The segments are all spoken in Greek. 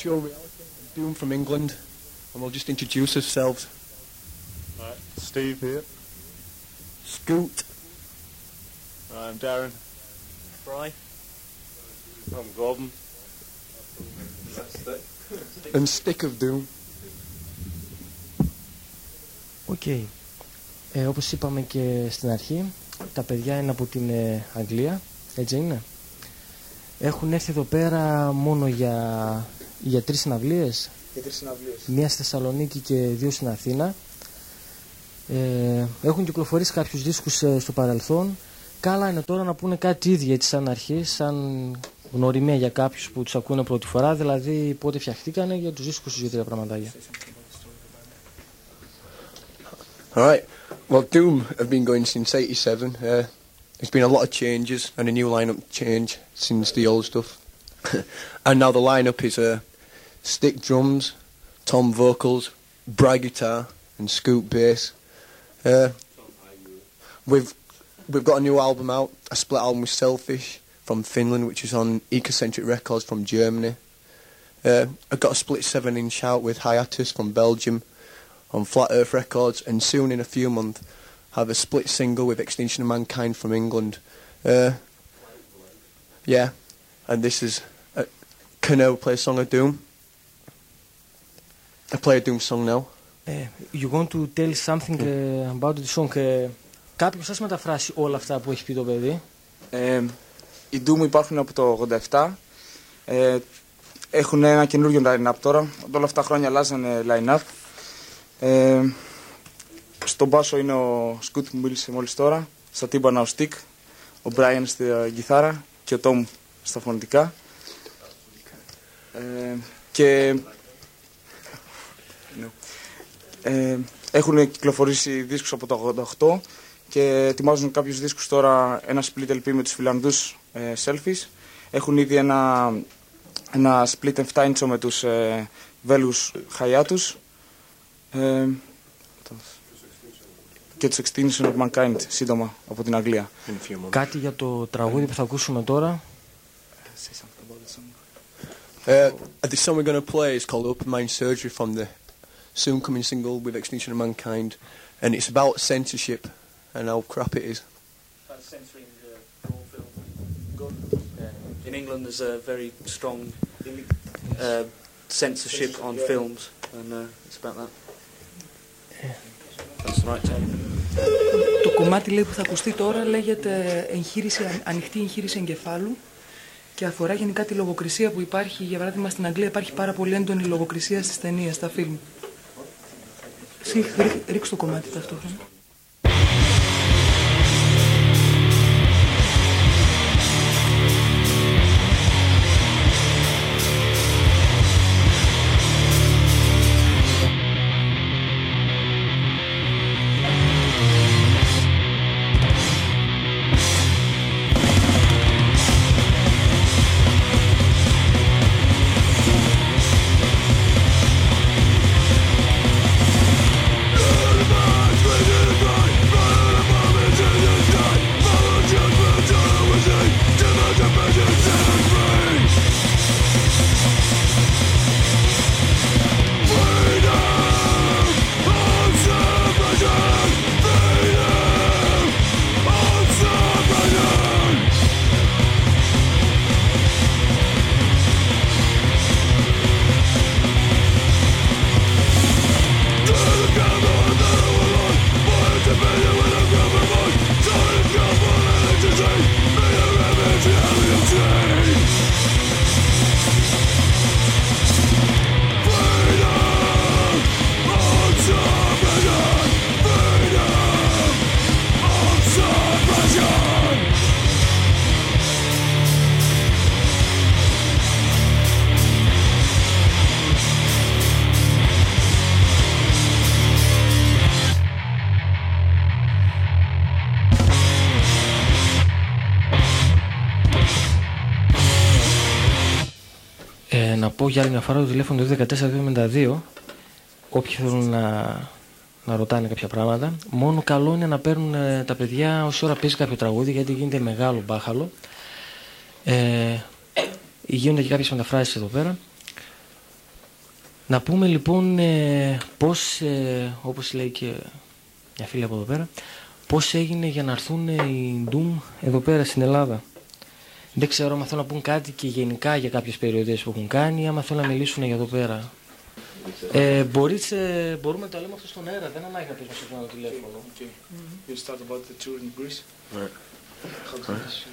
virtual reality. Doom from England, and we'll just introduce ourselves. Right, Steve here. Scoot. I'm Darren. Fry. I'm Gordon. And Stick of Doom. Οκ. Ε, όπως είπαμε και στην αρχή, τα παιδιά είναι από την ε, Αγγλία, έτσι είναι. Έχουν έρθει εδώ πέρα μόνο για, για τρεις συναυλίες. Για τρεις συναυλίες. Μία στη Θεσσαλονίκη και δύο στην Αθήνα. Ε, έχουν κυκλοφορήσει κάποιους δίσκους ε, στο παρελθόν. Καλά είναι τώρα να πούνε κάτι ίδιο έτσι σαν αρχή, σαν γνωριμία για κάποιους που τους ακούνε πρώτη φορά, δηλαδή πότε φτιαχτήκανε για τους δίσκους τους για τρία πραγματάκια. Alright, well, Doom have been going since 87. Uh, there's been a lot of changes and a new lineup change since the old stuff. and now the lineup is uh, Stick drums, Tom vocals, Brad guitar, and scoop bass. Uh, we've we've got a new album out, a split album with Selfish from Finland, which is on Ecocentric Records from Germany. Uh, I've got a split seven inch out with Hiatus from Belgium on Flat Earth Records, and soon in a few months have a split single with Extinction of Mankind from England. Uh, yeah, and this is uh, can play a song of Doom? I play a Doom song now. Ε, you want to tell something ε, about the song. Ε, κάποιος σας μεταφράσει όλα αυτά που έχει πει το παιδί; Ε, οι Doom υπάρχουν από το 87. Ε, έχουν ένα καινούριο line-up τώρα. Όλα αυτά χρόνια αλλάζανε line-up. Ε, στον μπάσο είναι ο Σκούτ που μίλησε μόλις τώρα. Στα τύμπανα ο Στικ. Ο Μπράιν στη κιθάρα και ο Τόμ στα φωνητικά. Ε, και ε, έχουν κυκλοφορήσει δίσκους από το 88 και ετοιμάζουν κάποιους δίσκους τώρα, ένα split LP με τους Φιλανδούς ε, Selfies. Έχουν ήδη ένα, ένα split 7 inch με τους ε, Βέλγους Χαϊάτους ε, και τους Extinction of Mankind σύντομα από την Αγγλία. Κάτι για το τραγούδι που θα ακούσουμε τώρα. Uh, the song we're going to play is called Open Mind Surgery from the soon coming single with Extinction of Mankind, and it's about censorship and how crap it is. Το κομμάτι λέει, που θα ακουστεί τώρα λέγεται ανοιχτή εγχείρηση εγκεφάλου και αφορά γενικά τη λογοκρισία που υπάρχει. Για παράδειγμα, στην Αγγλία υπάρχει πάρα πολύ έντονη λογοκρισία στις ταινίες, στα φιλμ. Εσύ ρίξ το κομμάτι ταυτόχρονα. Για άλλη μια φορά το τηλέφωνο του 14-252 όποιοι θέλουν να, να ρωτάνε κάποια πράγματα. Μόνο καλό είναι να παίρνουν ε, τα παιδιά όση ώρα παίζει κάποιο τραγούδι γιατί γίνεται μεγάλο μπάχαλο. Ε, γίνονται και κάποιες μεταφράσεις εδώ πέρα. Να πούμε λοιπόν ε, πώς, ε, όπως λέει και μια φίλη από εδώ πέρα, πώς έγινε για να έρθουν οι Doom εδώ πέρα στην Ελλάδα. Δεν ξέρω αν θέλουν να πούν κάτι και γενικά για κάποιες περιοδίες που έχουν κάνει, άμα θέλουν να μιλήσουν για εδώ πέρα. Ε, μπορείς, ε, μπορούμε να το λέμε αυτό στον αέρα, δεν ανάγκη να πεις μας το τηλέφωνο. You start about the tour in Greece.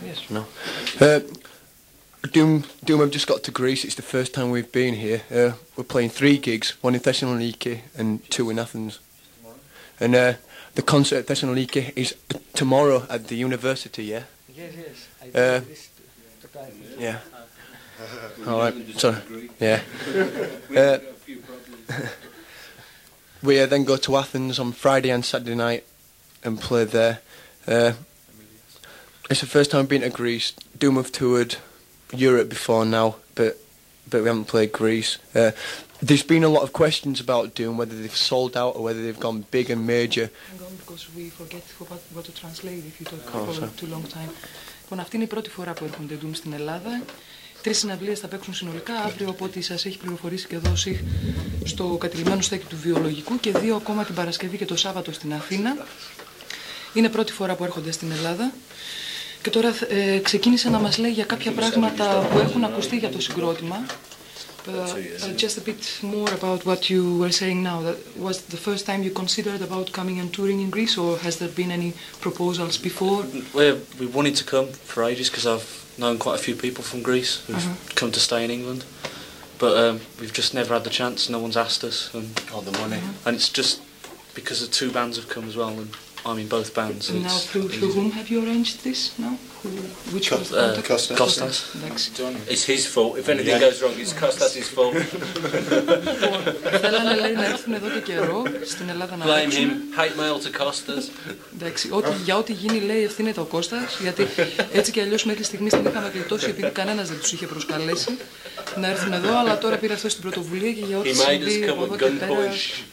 Yes. No. Uh, Doom, Doom have just got to Greece. It's the first time we've been here. Uh, we're playing three gigs, one in Thessaloniki and two in Athens. And uh, the concert at Thessaloniki is tomorrow at the university, yeah? Yes, yes. Uh, Yeah. All right. So, yeah. Uh, we uh, then go to Athens on Friday and Saturday night and play there. Uh, it's the first time I've been to Greece. Doom have toured Europe before now, but but we haven't played Greece. Uh, there's been a lot of questions about Doom, whether they've sold out or whether they've gone big and major. Hang on, because we forget what, what to translate if you talk Oh, for sorry. too long time. Λοιπόν, αυτή είναι η πρώτη φορά που έρχονται Doom στην Ελλάδα. Τρεις συναυλίες θα παίξουν συνολικά αύριο, από ό,τι σας έχει πληροφορήσει και εδώ ΣΥΧ στο κατηλημένο στέκι του Βιολογικού και δύο ακόμα την Παρασκευή και το Σάββατο στην Αθήνα. Είναι πρώτη φορά που έρχονται στην Ελλάδα. Και τώρα ε, ξεκίνησε να μας λέει για κάποια πράγματα που έχουν ακουστεί για το συγκρότημα. Uh, uh, just a bit more about what you were saying now. That was the first time you considered about coming and touring in Greece, or has there been any proposals before? We're, we wanted to come for ages because I've known quite a few people from Greece who've Uh-huh. come to stay in England. But um, we've just never had the chance. No one's asked us. And, All the money. and it's just because the two bands have come as well. And I'm in both bands. And now, it's through, through whom have you arranged this now? Who, which was the uh, contact? Costas. Costas. Εντάξει. It's his fault. If anything goes wrong, it's Costas' fault. Θέλανε λέει να έρθουν εδώ και καιρό στην Ελλάδα να Blame παίξουν. him. Hate mail to Costas. Εντάξει, ό,τι, για ό,τι γίνει λέει ευθύνεται ο Κώστας, γιατί έτσι και αλλιώς μέχρι στιγμής την είχαμε γλιτώσει επειδή κανένας δεν τους είχε προσκαλέσει να έρθουν εδώ, αλλά τώρα πήρε αυτό την πρωτοβουλία και για ό,τι He made us συμβεί come από εδώ at και πέρα gunpoint.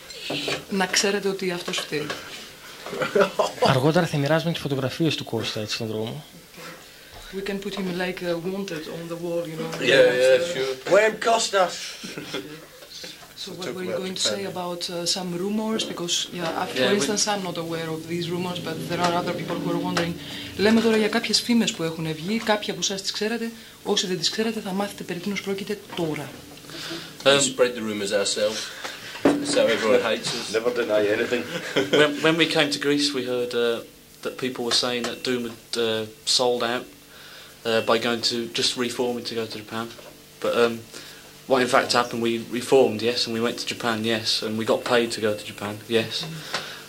να ξέρετε ότι αυτός φταίει. Αργότερα θα μοιράζουμε τις φωτογραφίες του Κώστα έτσι στον δρόμο. We can put him like uh, wanted on the wall, you know. Yeah, yeah, sure. Blame Costas. So what were you going to say about uh, some rumors? Because, yeah, I- for Yeah, we- instance, I'm not aware of these rumors, but there are other people who are wondering. Λέμε τώρα για κάποιες φήμες που έχουν βγει, κάποια από εσάς τις ξέρετε. Όσοι δεν τις ξέρετε θα μάθετε περί τίνος πρόκειται τώρα. We spread the rumours ourselves. So everyone hates us. Never deny anything. when, when we came to Greece, we heard uh, that people were saying that Doom had uh, sold out uh, by going to just reforming to go to Japan. But um, what in fact happened, we reformed, yes, and we went to Japan, yes, and we got paid to go to Japan, yes.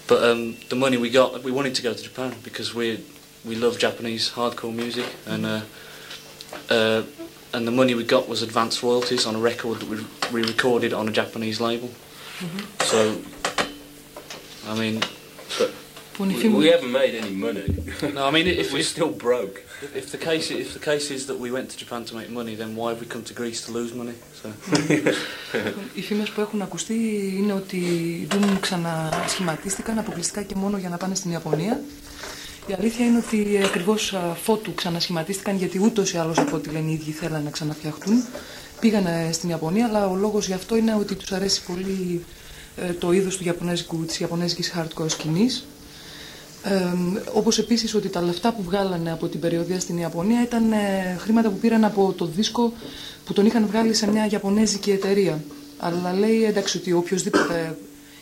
But um, the money we got, we wanted to go to Japan because we we love Japanese hardcore music, and uh, uh, and the money we got was advance royalties on a record that we, we recorded on a Japanese label. So, I mean, but Λοιπόν, η We, φήμη- we haven't made any money. no, I mean, if, We're if, still broke. if the case if the case is that we went to Japan to make money, then why have we come to Greece to lose money? So, Οι φήμες που έχουν ακουστεί είναι ότι οι Doom ξανασχηματίστηκαν αποκλειστικά και μόνο για να πάνε στην Ιαπωνία. Η αλήθεια είναι ότι ακριβώς φώτου ξανασχηματίστηκαν γιατί ούτως ή άλλως από ό,τι λένε οι ίδιοι θέλανε να ξαναφτιαχτούν. Πήγανε στην Ιαπωνία, αλλά ο λόγος γι' αυτό είναι ότι τους αρέσει πολύ ε, το είδος του Ιαπωνέζικου, της Ιαπωνέζικης hardcore σκηνής. Ε, όπως επίσης ότι τα λεφτά που βγάλανε από την περιοδία στην Ιαπωνία ήταν ε, χρήματα που πήραν από το δίσκο που τον είχαν βγάλει σε μια Ιαπωνέζικη εταιρεία. Αλλά λέει εντάξει ότι οποιοδήποτε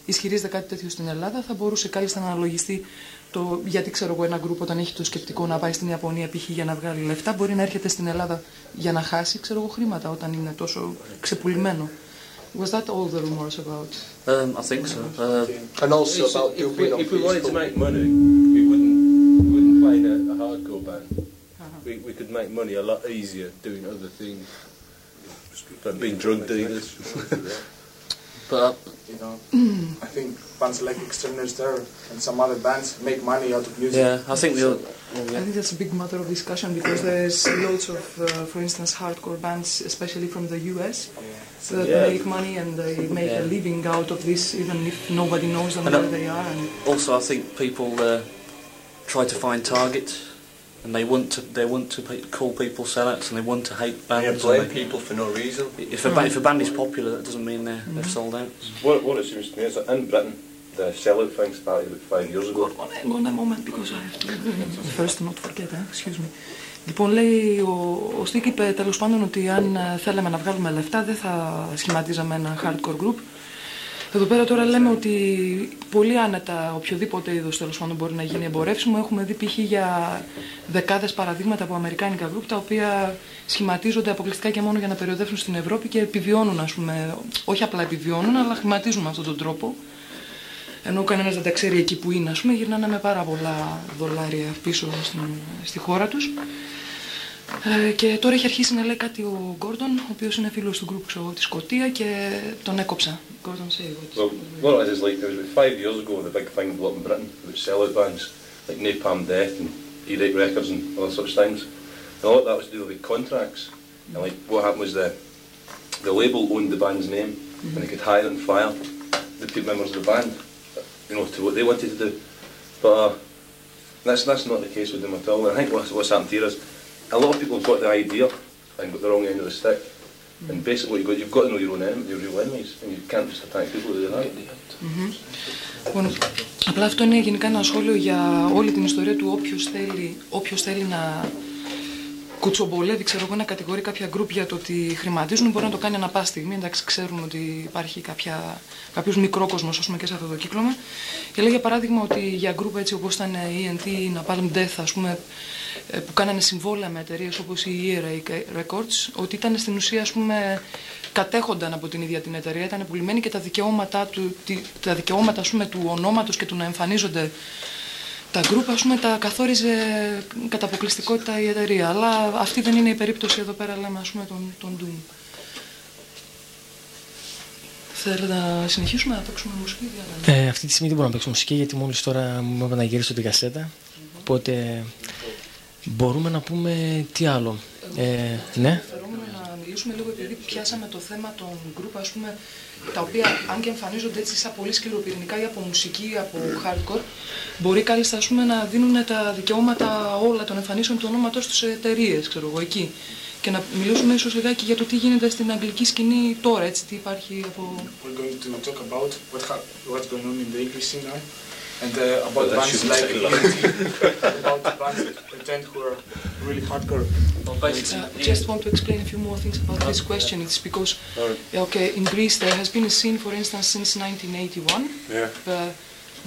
ισχυρίζεται κάτι τέτοιο στην Ελλάδα θα μπορούσε κάλλιστα να αναλογιστεί το γιατί ξέρω εγώ ένα γκρουπ όταν έχει το σκεπτικό να πάει στην Ιαπωνία π.χ. για να βγάλει λεφτά μπορεί να έρχεται στην Ελλάδα για να χάσει ξέρω εγώ χρήματα όταν είναι τόσο ξεπουλημένο. Was that all the rumors about? um, I think so. Uh, And also It's- about if, Doom we, being on if we wanted to make money, we wouldn't we wouldn't play in a, a hardcore band. We, we could make money a lot easier doing other things, like being drug dealers. But uh, You know, I think bands like Exterminate there and some other bands make money out of music. yeah, I think the other, I think that's a big matter of discussion because there's loads of, uh, for instance, hardcore bands, especially from the US, that Yeah. make money and they make a living out of this, even if nobody knows them And, where they are. And also I think people uh, try to find targets and they want to they want to pe- call people sellouts and they want to hate bands. Yeah, and blame they- people for no reason. If a, ba- if a band is popular, that doesn't mean they're, they're sold out. What, what it seems to me is that in Britain, the sellout thing started about five years ago. Hang on a moment because I have to first not forget, eh? excuse me. Λοιπόν, λέει ο, ο Στίκ είπε τέλο πάντων ότι αν ε, θέλαμε να βγάλουμε λεφτά δεν θα σχηματίζαμε ένα hardcore group. Εδώ πέρα τώρα λέμε ότι πολύ άνετα οποιοδήποτε είδος τέλος πάντων μπορεί να γίνει εμπορεύσιμο. Έχουμε δει π.χ. για δεκάδες παραδείγματα από αμερικάνικα group τα οποία σχηματίζονται αποκλειστικά και μόνο για να περιοδεύσουν στην Ευρώπη και επιβιώνουν, ας πούμε. Όχι απλά επιβιώνουν, αλλά χρηματίζουν με αυτόν τον τρόπο ενώ κανένας δεν τα ξέρει εκεί που είναι, ας πούμε, γυρνάνε με πάρα πολλά δολάρια πίσω στην, στη χώρα τους. Ε, και τώρα έχει αρχίσει να λέει κάτι ο Γκόρντον, ο οποίος είναι φίλος του γκρουπ ξέρω, της Σκωτία και τον έκοψα. Well, what it is like it was about five years ago the big thing blew up in Britain about sellout bands like Napalm Death and E-Rate Records and other such things, and a lot of that was to do with contracts. And like what happened was the the label owned the band's name mm -hmm. and they could hire and fire the people members of the band, you know, to what they wanted to do. But uh, that's that's not the case with them at all. And I think what's, what's happened here is a lot of people have got the idea and got the wrong end of the stick. And basically, you've got, you've got to know your own enemy, your real enemies, and you can't just attack people who do that. Λοιπόν, απλά αυτό είναι γενικά ένα σχόλιο για όλη την ιστορία του όποιος θέλει, όποιος θέλει να κουτσομπολεύει, ξέρω εγώ, να κατηγορεί κάποια γκρουπ για το ότι χρηματίζουν, μπορεί να το κάνει ανα πάση στιγμή. Εντάξει, ξέρουμε ότι υπάρχει κάποια, κάποιος μικρό κόσμος, ας πούμε, και σε αυτό το κύκλωμα. Και λέει για παράδειγμα ότι για γκρουπ έτσι όπως ήταν η ENT, η Napalm Death, ας πούμε, ε, που κάνανε συμβόλαια με εταιρείες όπως η ERA Records, ότι ήταν στην ουσία, ας πούμε, κατέχονταν από την ίδια την εταιρεία, ήταν πουλημένοι και τα δικαιώματα, του, τη- τα δικαιώματα ας πούμε, του ονόματος και του να εμφανίζονται τα γκρουπ, ας πούμε, τα καθόριζε κατά αποκλειστικότητα η εταιρεία. Αλλά αυτή δεν είναι η περίπτωση εδώ πέρα, λέμε, ας πούμε, των, των Doom. Θέλετε να συνεχίσουμε να παίξουμε μουσική; για να- Ε, αυτή τη στιγμή δεν μπορώ να παίξω μουσική γιατί μόλις τώρα μου είπα να γυρίσω την κασέτα. Οπότε μπορούμε να πούμε τι άλλο. Ε, ναι. Ενδιαφερόμενο να μιλήσουμε λίγο επειδή πιάσαμε το θέμα των γκρουπ, ας πούμε, τα οποία αν και εμφανίζονται έτσι σαν πολύ σκληροπυρηνικά ή από μουσική ή από hardcore, μπορεί κάλλιστα ας πούμε, να δίνουν τα δικαιώματα όλα των εμφανίσεων του ονόματος τους σε εταιρείες, ξέρω εγώ, εκεί. Και να μιλήσουμε ίσως λιγάκι για το τι γίνεται στην αγγλική σκηνή τώρα, έτσι, τι υπάρχει από... We're going to talk about what ha- what's going on in the English scene now, and uh, about Well, bands like about the bands pretend who are really hardcore. Well, basically, Uh, just want to explain a few more things about this question. It's because, okay, in Greece there has been a scene, for instance, since 1981, Yeah. uh,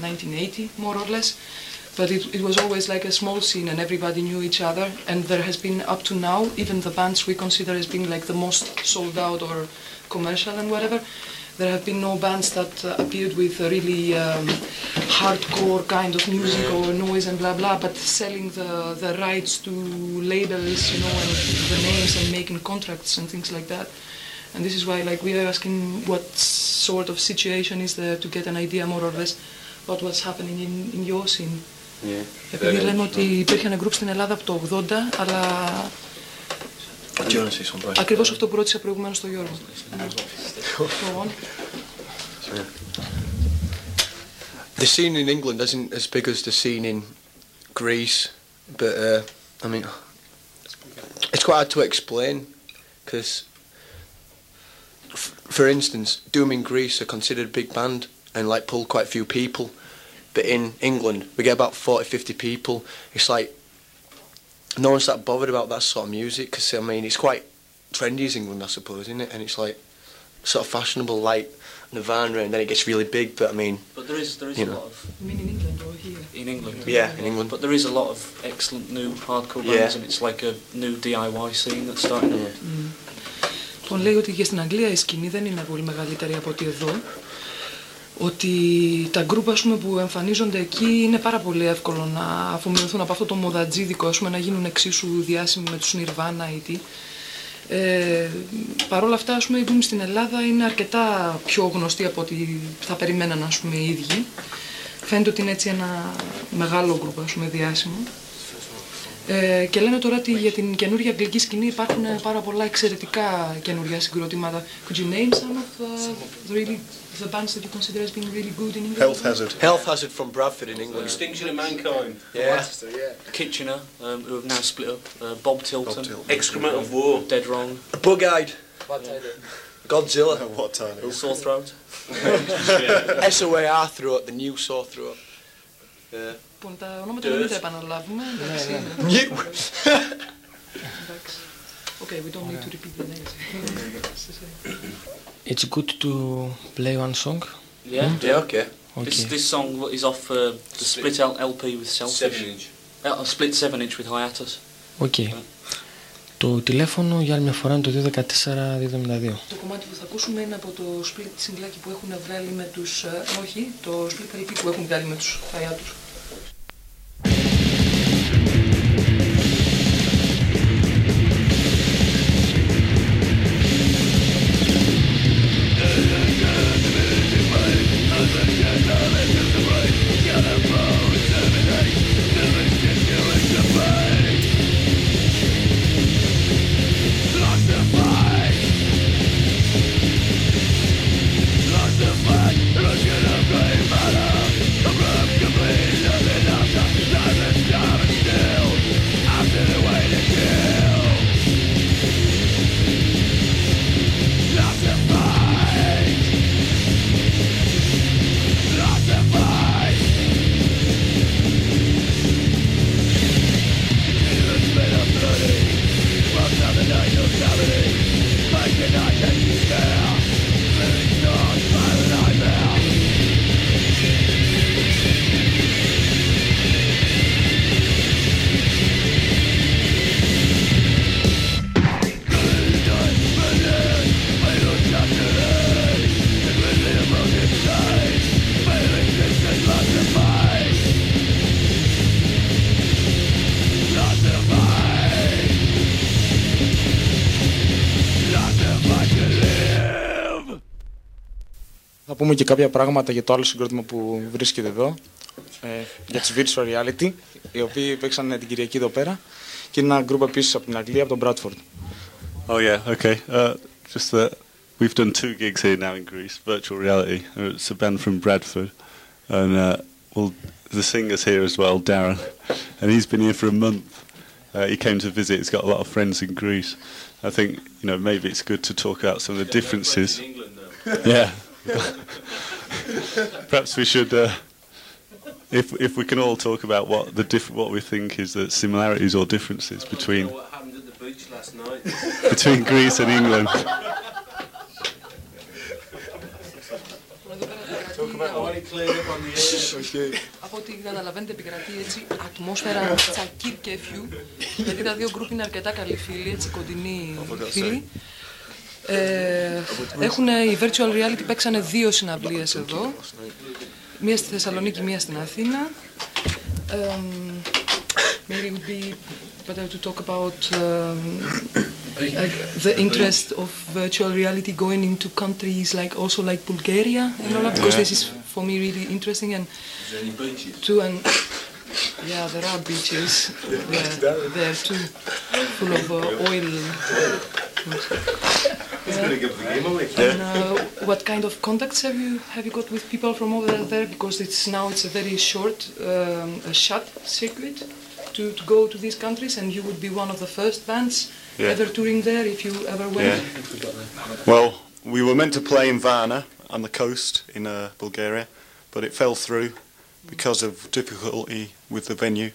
1980 more or less, but it, it was always like a small scene and everybody knew each other. And there has been up to now, even the bands we consider as being like the most sold out or commercial and whatever. There have been no bands that uh, appeared with a really um, hardcore kind of music or noise and blah blah, but selling the, the rights to labels, you know, and the names and making contracts and things like that. And this is why, like, we are asking what sort of situation is there to get an idea more or less about what's happening in, in your scene. Επειδή λέμε ότι υπήρχε ένα group στην Ελλάδα από το 80, αλλά Do you want to say something? ακριβώς αυτό που ρώτησε προηγουμένως το Γιώργο. Go on. The scene in England isn't as big as the scene in Greece, but uh, I mean, it's quite hard to explain because, f- for instance, Doom in Greece are considered a big band and like pull quite a few people, but in England we get about 40, 50 people. It's like no one's that bothered about that sort of music because I mean it's quite trendy as England, I suppose, isn't it? And it's like sort of fashionable, like Nirvana, and then it gets really big. But I mean, but there is there is You a know. lot of You mean in England or here? in England. yeah, in England. But there is a lot of excellent new hardcore bands, Yeah. and it's like a new DIY scene that's starting up. Λοιπόν, λέει ότι και στην Αγγλία η σκηνή δεν είναι πολύ μεγαλύτερη από ότι εδώ. Ότι τα γκρουπ ας πούμε, που εμφανίζονται εκεί είναι πάρα πολύ εύκολο να αφομοιωθούν από αυτό το μοδατζίδικο, ας πούμε, να γίνουν εξίσου διάσημοι με τους Nirvana ή τι. Ε, Παρ' όλα αυτά, ας πούμε, η Doom στην Ελλάδα είναι αρκετά πιο γνωστή από ό,τι θα περιμέναν ας πούμε, οι ίδιοι. Φαίνεται ότι είναι έτσι ένα μεγάλο γκρουπ, ας πούμε, διάσημο. Ε, και λένε τώρα ότι για την καινούργια αγγλική σκηνή υπάρχουν ε, πάρα πολλά εξαιρετικά καινούργια συγκροτήματα. Could you name some of uh, the really the bands that you consider as being really good in England? Health hazard. Health Hazard from Bradford in England. Extinction of Mankind. Yeah. Kitchener, um, who have now split up. Uh, Bob Tilton, Bob Tilton. Excrement of War. Dead Wrong, Bug-eyed. Godzilla. What time? Sore Throat. SOAR throat, the new sore throat. Yeah. Λοιπόν, τα ονόματα δεν τα επαναλάβουμε. εντάξει, είναι. New. Εντάξει. Okay, we don't need to repeat the names. It's good to play one song. Yeah. Yeah, okay. This, Okay. this song is off uh, the split L- LP with Selfish. Seven inch. Uh, split 7 inch with Hiatus. OK. Το τηλέφωνο για άλλη μια φορά είναι το 214-272. Το κομμάτι που θα ακούσουμε είναι από το split σινγκλάκι που έχουν βγάλει με τους... ε, όχι, το split LP που έχουν βγάλει με τους Hiatus. Πούμε και κάποια πράγματα για το άλλο συγκρότημα που βρίσκεται εδώ. Ε, για τις Virtual Reality, οι οποίοι παίξαν την Κυριακή εδώ πέρα. Και είναι ένα γκρουπ επίσης από την Αγγλία, από τον Bradford. Oh yeah, okay. Uh, just that we've done two gigs here now in Greece, virtual reality. Uh, It's a band from Bradford, and uh, well, the singer's here as well, Darren, and he's been here for a month. Uh, he came to visit. He's got a lot of friends in Greece. I think you know maybe it's good to talk about some of the differences. In England now. Yeah. Perhaps we should, uh, if if we can all talk about what the diff- what we think is the similarities or differences You between know what happened at the beach last night? between Greece and England. I want it cleared up on the air. Από ό,τι καταλαβαίνετε επικρατεί έτσι ατμόσφαιρα τσακίρ και φιου γιατί τα δύο γκρουπ είναι αρκετά καλοί φίλοι, έτσι κοντινοί φίλοι. Ε, έχουν, οι Virtual Reality παίξανε δύο συναυλίες εδώ. Μία στη Θεσσαλονίκη, μία στην Αθήνα. Um, maybe it would be better to talk about um, like the interest of virtual reality going into countries like also like Bulgaria and all that because this is for me really interesting and Is there any beaches? too and yeah there are beaches there, there too full of uh, oil He's going to give the game away. and uh, what kind of contacts have you have you got with people from over there because it's now it's a very short um, a shut circuit to, to go to these countries and you would be one of the first bands Yeah. ever touring there if you ever went Yeah. Well, we were meant to play in Varna on the coast in uh, Bulgaria, but it fell through because of difficulty with the venue.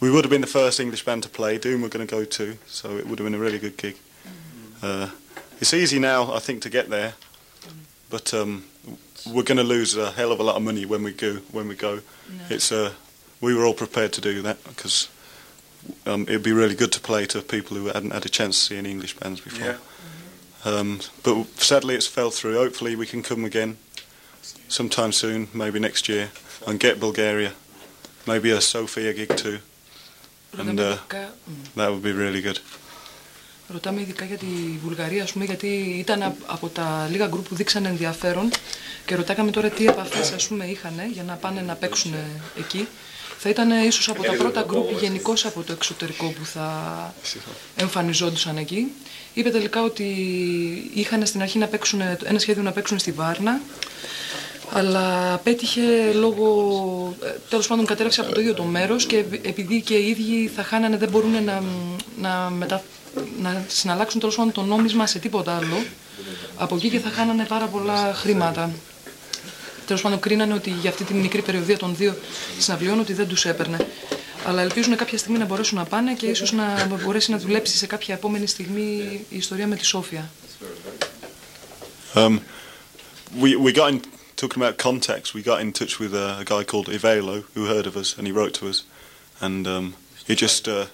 We would have been the first English band to play. Doom were going to go too, so it would have been a really good gig. Uh, it's easy now, I think, to get there, but um, we're going to lose a hell of a lot of money when we go. When we go, it's uh, we were all prepared to do that because um, it'd be really good to play to people who hadn't had a chance to see any English bands before. Um, but sadly, it's fell through. Hopefully, we can come again sometime soon, maybe next year, and get Bulgaria, maybe a Sofia gig too. And uh, Ειδικά- μ. that would be really good. Ρωτάμε ειδικά για τη Βουλγαρία, ας πούμε, γιατί ήταν απ- από τα λίγα γκρουπ που δείξαν ενδιαφέρον και ρωτάκαμε τώρα τι επαφές ας πούμε είχαν για να πάνε να παίξουν εκεί. θα ήταν ίσως από τα πρώτα γκρουπ γενικώς από το εξωτερικό που θα εμφανιζόντουσαν εκεί. Είπε τελικά ότι είχαν στην αρχή να παίξουν, ένα σχέδιο να παίξουν στη Βάρνα, αλλά πέτυχε λόγω, ε, τέλος πάντων κατέρευσε από το ίδιο το μέρος και επειδή και οι ίδιοι θα χάνανε, δεν μπορούν να, να, μετα, να συναλλάξουν τέλος πάντων το νόμισμα σε τίποτα άλλο, από εκεί και θα χάνανε πάρα πολλά χρήματα. Τέλος πάντων, κρίνανε ότι για αυτή τη μικρή περιοδία των δύο συναυλιών ότι δεν τους έπαιρνε. Αλλά ελπίζουν κάποια στιγμή να μπορέσουν να πάνε και ίσως να μπορέσει να δουλέψει σε κάποια επόμενη στιγμή η ιστορία με τη Σόφια. Um, we we got in talking about contacts. We got in touch with a, a guy called Ivelo who heard of us and he wrote to us, and um, he just uh,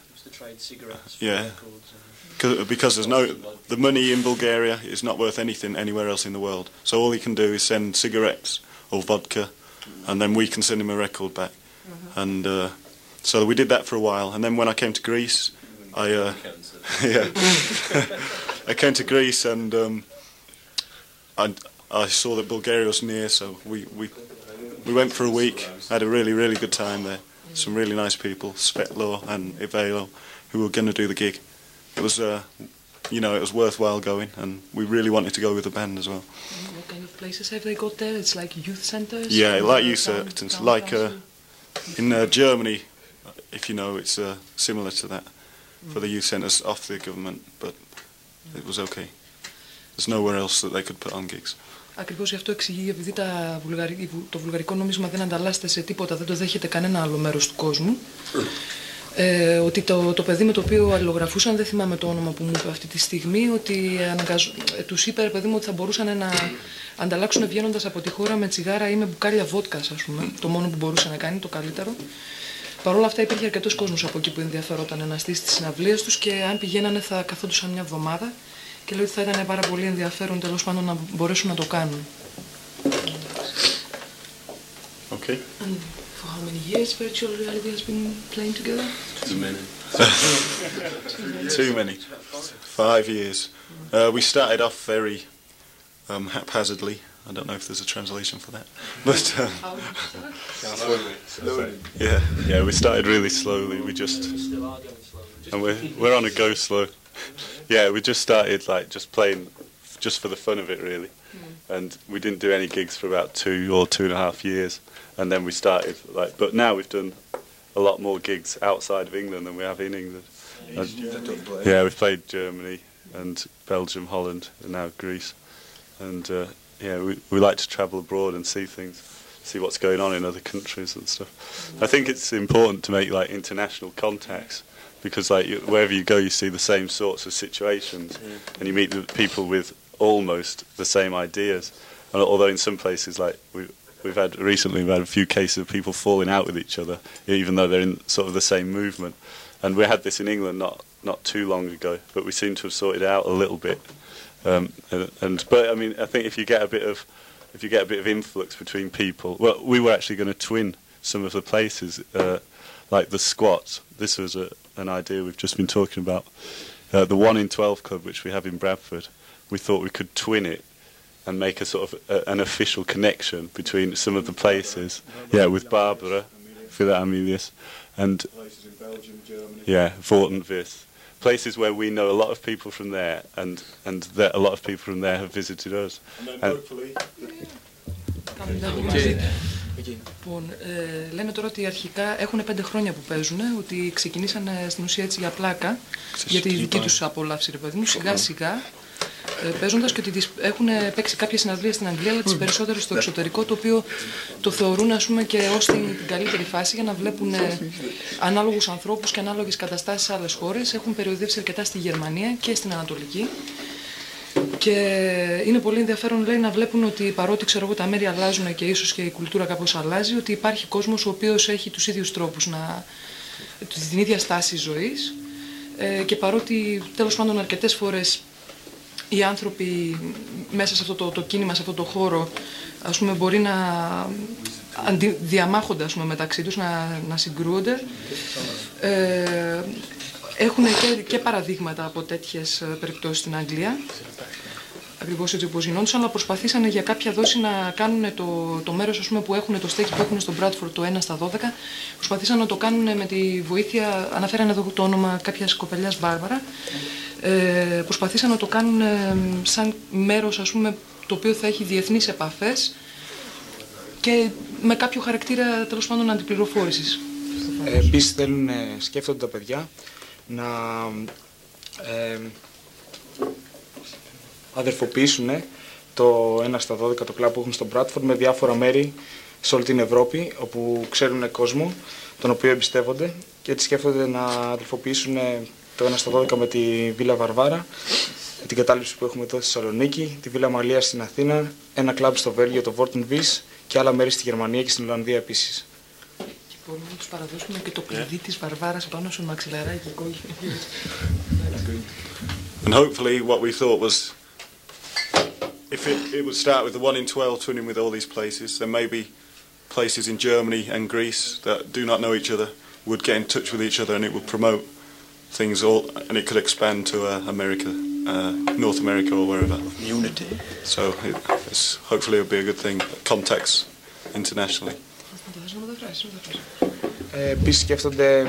yeah, because, because there's no the money in Bulgaria is not worth anything anywhere else in the world. So all he can do is send cigarettes or vodka, and then we can send him a record back. And uh, so we did that for a while, and then when I came to Greece, I uh, yeah, I came to Greece and um, I I saw that Bulgaria was near, so we we we went for a week. Had a really really good time there. Some really nice people, Svetlo and Ivelo, who were going to do the gig. It was uh, you know it was worthwhile going, and we really wanted to go with the band as well. What kind of places have they got there? It's like youth centers? Yeah, like youth centres. like uh, in uh, Germany, if you know, it's uh, similar to that for the youth centres off the government, but it was okay. There's nowhere else that they could put on gigs. Ακριβώς γι' αυτό εξηγεί, επειδή τα βουλγαρι... το βουλγαρικό νόμισμα δεν ανταλλάσσεται σε τίποτα, δεν το δέχεται κανένα άλλο μέρος του κόσμου. Ε, ότι το, το παιδί με το οποίο αλληλογραφούσαν, δεν θυμάμαι το όνομα που μου είπε αυτή τη στιγμή, ότι αναγκαζ... ε, τους είπε, ρε παιδί μου, ότι θα μπορούσαν να ανταλλάξουν βγαίνοντας από τη χώρα με τσιγάρα ή με μπουκάλια βότκας, ας πούμε. Το μόνο που μπορούσε να κάνει, το καλύτερο. Παρ' όλα αυτά υπήρχε αρκετός κόσμος από εκεί που ενδιαφερόταν να στήσει τις συναυλίες τους και αν πηγαίνανε θα καθόντουσαν μια εβδομάδα και λέει ότι θα ήταν πάρα πολύ ενδιαφέρον τέλο πάντων να μπορέσουν να το κάνουν. Okay. And for how many years virtual reality has been playing together? Too many. Too many. Five years. Uh, we started off very um, haphazardly. I don't know if there's a translation for that, but um, yeah, Yeah, we started really slowly. We just and we're we're on a go slow. yeah, we just started like just playing just for the fun of it really, and we didn't do any gigs for about two or two and a half years, and then we started like. But now we've done a lot more gigs outside of England than we have in England. And- yeah, we've played Germany and Belgium, Holland, and now Greece, and uh, yeah, we we like to travel abroad and see things, see what's going on in other countries and stuff. I think it's important to make like international contacts because like you, wherever you go, you see the same sorts of situations, and you meet the people with almost the same ideas. And although in some places, like we. We've had recently, we've had a few cases of people falling out with each other, even though they're in sort of the same movement. And we had this in England not not too long ago, but we seem to have sorted it out a little bit. Um, and, and but I mean, I think if you get a bit of if you get a bit of influx between people, well, we were actually going to twin some of the places, uh, like the squats. This was a, an idea we've just been talking about. Uh, the one in twelve club, which we have in Bradford, we thought we could twin it and make a sort of a, an official connection between some of the places. Yeah, with Barbara, Villa Amelius, and Places in Belgium, Germany. yeah, Vortenvis. Places where we know a lot of people from there, and and that a lot of people from there have visited us. And then And- hopefully Λοιπόν, ε, λένε τώρα ότι αρχικά έχουν πέντε χρόνια που παίζουν, ότι ξεκινήσανε στην ουσία έτσι για πλάκα, για τη δική τους απόλαυση, ρε παιδί μου, σιγά σιγά. Ε, Παίζοντας και ότι τις έχουν παίξει κάποιε συναυλίε στην Αγγλία, αλλά τι περισσότερε στο εξωτερικό, το οποίο το θεωρούν ας πούμε, και ως την, την καλύτερη φάση για να βλέπουν ε, ανάλογους ανθρώπους και ανάλογες καταστάσεις σε άλλες χώρες. Έχουν περιοδεύσει αρκετά στη Γερμανία και στην Ανατολική. Και είναι πολύ ενδιαφέρον λέει, να βλέπουν ότι παρότι ξέρω εγώ, τα μέρη αλλάζουν και ίσως και η κουλτούρα κάπως αλλάζει, ότι υπάρχει κόσμος ο οποίος έχει τους ίδιους τρόπους, να, την ίδια στάση ζωής ε, και παρότι τέλος πάντων αρκετές φορές οι άνθρωποι μέσα σε αυτό το, το κίνημα, σε αυτό το χώρο ας πούμε, μπορεί να αντι, διαμάχονται ας πούμε, μεταξύ τους, να, να συγκρούονται. Ε, έχουν και, και παραδείγματα από τέτοιες ε, περιπτώσεις στην Αγγλία. ακριβώς έτσι όπως γινόντουσαν, αλλά προσπαθήσαν για κάποια δόση να κάνουν το, το μέρος ας πούμε, που έχουν, το stage που έχουν στο Bradford το 1 στα 12, προσπαθήσαν να το κάνουν με τη βοήθεια, αναφέρανε εδώ το όνομα κάποιας κοπελιάς Βάρβαρα, ε, προσπαθήσαν να το κάνουν ε, σαν μέρος ας πούμε, το οποίο θα έχει διεθνείς επαφές και με κάποιο χαρακτήρα τέλος πάντων αντιπληροφόρησης. Ε, Επίσης θέλουν, ε, σκέφτονται τα παιδιά να ε, αδερφοποιήσουν το 1 στα 12 το κλαμπ που έχουν στο Bradford με διάφορα μέρη σε όλη την Ευρώπη όπου ξέρουν κόσμο τον οποίο εμπιστεύονται και έτσι σκέφτονται να αδερφοποιήσουν το 1 στα 12 με τη Βίλα Βαρβάρα με την κατάληψη που έχουμε εδώ στη Θεσσαλονίκη, τη Βίλα Μαλία στην Αθήνα, ένα κλαμπ στο Βέλγιο, το Βόρτεν Vies και άλλα μέρη στη Γερμανία και στην Ολλανδία επίσης. Και μπορούμε να του παραδώσουμε και το κλειδί τη Βαρβάρα πάνω στο μαξιλαράκι κόκκινο. And hopefully, what we thought was if it, it would start with the 1 in 12 twinning with all these places, then maybe places in Germany and Greece that do not know each other would get in touch with each other and it would promote things all, and it could expand to uh, America, uh, North America or wherever. Unity. So it, it's, hopefully it'll be a good thing, context internationally. Ε, Επίσης σκέφτονται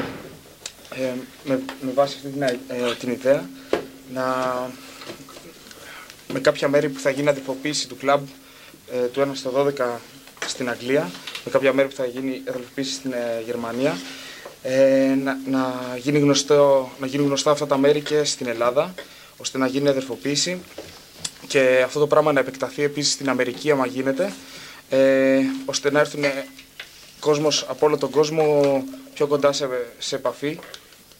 ε, με, με βάση αυτή την, ε, την ιδέα να με κάποια μέρη που θα γίνει αδελφοποίηση του κλαμπ ε, του 1 στο 12 στην Αγγλία, με κάποια μέρη που θα γίνει αδελφοποίηση στην ε, Γερμανία, ε, να, να, γίνει γνωστό, να γίνουν γνωστά αυτά τα μέρη και στην Ελλάδα, ώστε να γίνει αδερφοποίηση. Και αυτό το πράγμα να επεκταθεί επίσης στην Αμερική άμα γίνεται, ε, ώστε να έρθουν κόσμος από όλο τον κόσμο πιο κοντά σε, σε επαφή,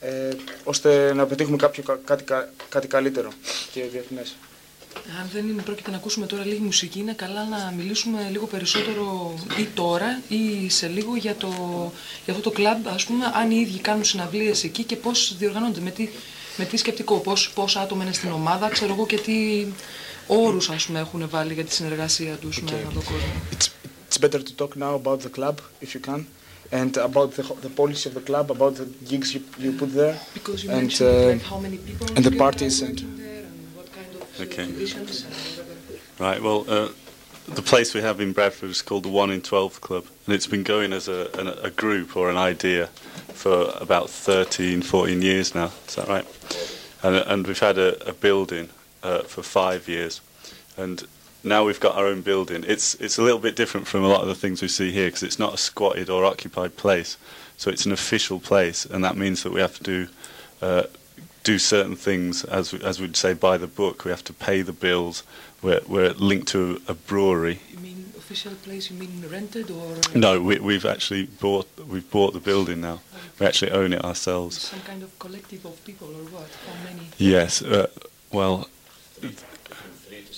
ε, ώστε να πετύχουμε κάποιο, κα- κάτι, κα- κάτι καλύτερο και διεθνές. Αν δεν είναι, πρόκειται να ακούσουμε τώρα λίγη μουσική, είναι καλά να μιλήσουμε λίγο περισσότερο ή τώρα ή σε λίγο για, το, για αυτό το κλαμπ, ας πούμε, αν οι ίδιοι κάνουν συναυλίες εκεί και πώς διοργανώνονται, με τι, με τι σκεπτικό, πώς, πόσα άτομα είναι στην ομάδα, ξέρω εγώ και τι όρους ας πούμε έχουν βάλει για τη συνεργασία τους με αυτόν τον κόσμο. It's, it's better to talk now about the club, if you can, and about the, the policy of the club, about the gigs you, you put there, Because you and, mentioned uh, like how many people and the parties and- and what kind of Okay. conditions and. Right, well, uh, the place we have in Bradford is called the 1 in 12 Club, and it's been going as a, an, a group or an idea for about 13, 14 years now. Is that right? And, and we've had a, a building uh, for five years, and now we've got our own building. It's, it's a little bit different from a lot of the things we see here because it's not a squatted or occupied place, so it's an official place, and that means that we have to do uh, do certain things as we, as we'd say by the book. We have to pay the bills. We're, we're linked to a brewery. You mean official place, you mean rented or No, we, we've actually bought we've bought the building now. We actually own it ourselves. some kind of collective of people or what? How many? Yes. Uh, well,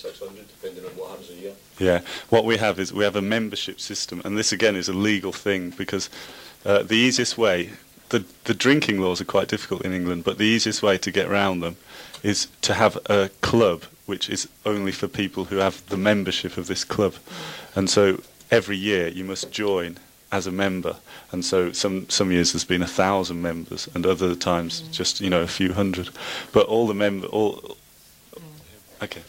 Three six hundred, depending on what happens a year. yeah. What we have is we have a membership system, and this again is a legal thing because uh, the easiest way. The, the drinking laws are quite difficult in England, but the easiest way to get around them is to have a club which is only for people who have the membership of this club. And so every year you must join as a member. And so some, some years there's been a thousand members and other times just, you know, a few hundred. But all the member, all, okay.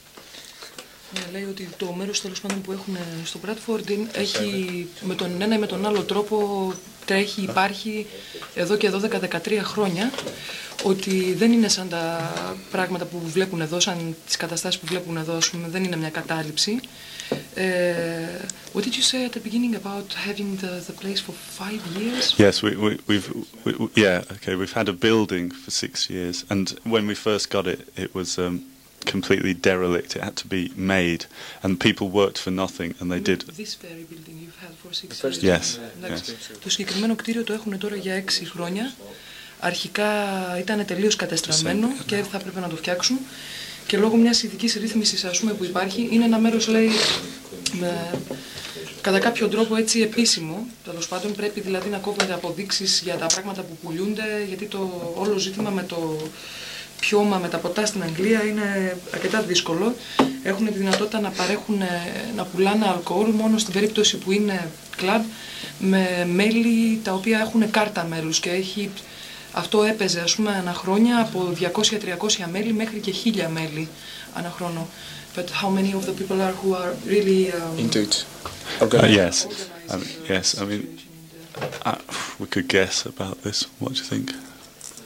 Ναι, λέει ότι το μέρος τέλος πάντων που έχουν στο Bradford είναι- έχει με τον ένα ή με τον άλλο τρόπο τρέχει, υπάρχει εδώ και 12-13 χρόνια ότι δεν είναι σαν τα πράγματα που βλέπουν εδώ, σαν τις καταστάσεις που βλέπουν εδώ, ας πούμε, δεν είναι μια κατάληψη. Ε, what did you say at the beginning about having the, the place for five years? Yes, we, we, we've, we, we- yeah, okay, we've had a building for six years. And when we first got it, it was um, completely derelict. It had to be made. And people worked for nothing, and they did. This very building you've had for six The first years. Yes, Εντάξει. yes. Το συγκεκριμένο κτίριο το έχουν τώρα για έξι χρόνια. Αρχικά ήταν τελείως κατεστραμμένο και θα έπρεπε να το φτιάξουν. Και λόγω μιας ειδικής ρύθμισης ας πούμε, που υπάρχει, είναι ένα μέρος λέει με, κατά κάποιο τρόπο έτσι επίσημο. Τέλος πάντων πρέπει δηλαδή να κόβονται αποδείξεις για τα πράγματα που πουλούνται, γιατί το όλο ζήτημα με το πιώμα με τα ποτά στην Αγγλία είναι αρκετά δύσκολο. Έχουν τη δυνατότητα να παρέχουν, ε, να πουλάνε αλκοόλ μόνο στην περίπτωση που είναι κλαμπ με μέλη τα οποία έχουν κάρτα μέλους και έχει, αυτό έπαιζε ας πούμε ανά χρόνια από 200-300 μέλη μέχρι και 1000 μέλη ανά χρόνο. But how many of the people are who are really um, Into it. Uh, Organized. yes, organizing I mean, the yes. I mean, situation in the- uh, we could guess about this. What do you think?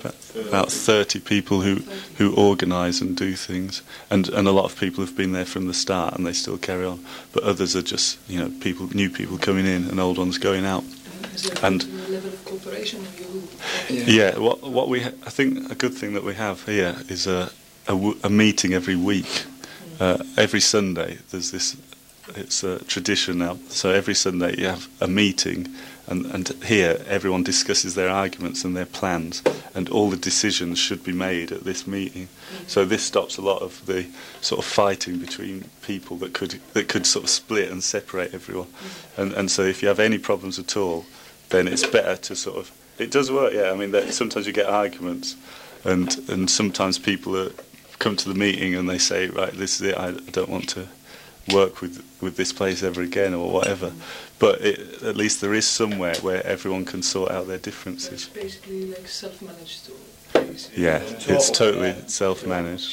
About, about 30 people who, who organise and do things, and, and a lot of people have been there from the start and they still carry on. But others are just you know people, new people coming in and old ones going out. And- level of cooperation you? Yeah, what what we ha- I think a good thing that we have here is a a meeting every week. Uh, every Sunday there's this. It's a tradition now. So every Sunday you have a meeting, and and here everyone discusses their arguments and their plans, and all the decisions should be made at this meeting. So this stops a lot of the sort of fighting between people that could that could sort of split and separate everyone. And and so if you have any problems at all, then it's better to sort of it does work yeah i mean that sometimes you get arguments and and sometimes people are, come to the meeting and they say right this is it i, don't want to work with with this place ever again or whatever but it, at least there is somewhere where everyone can sort out their That's differences basically like self-managed place. yeah it's totally self-managed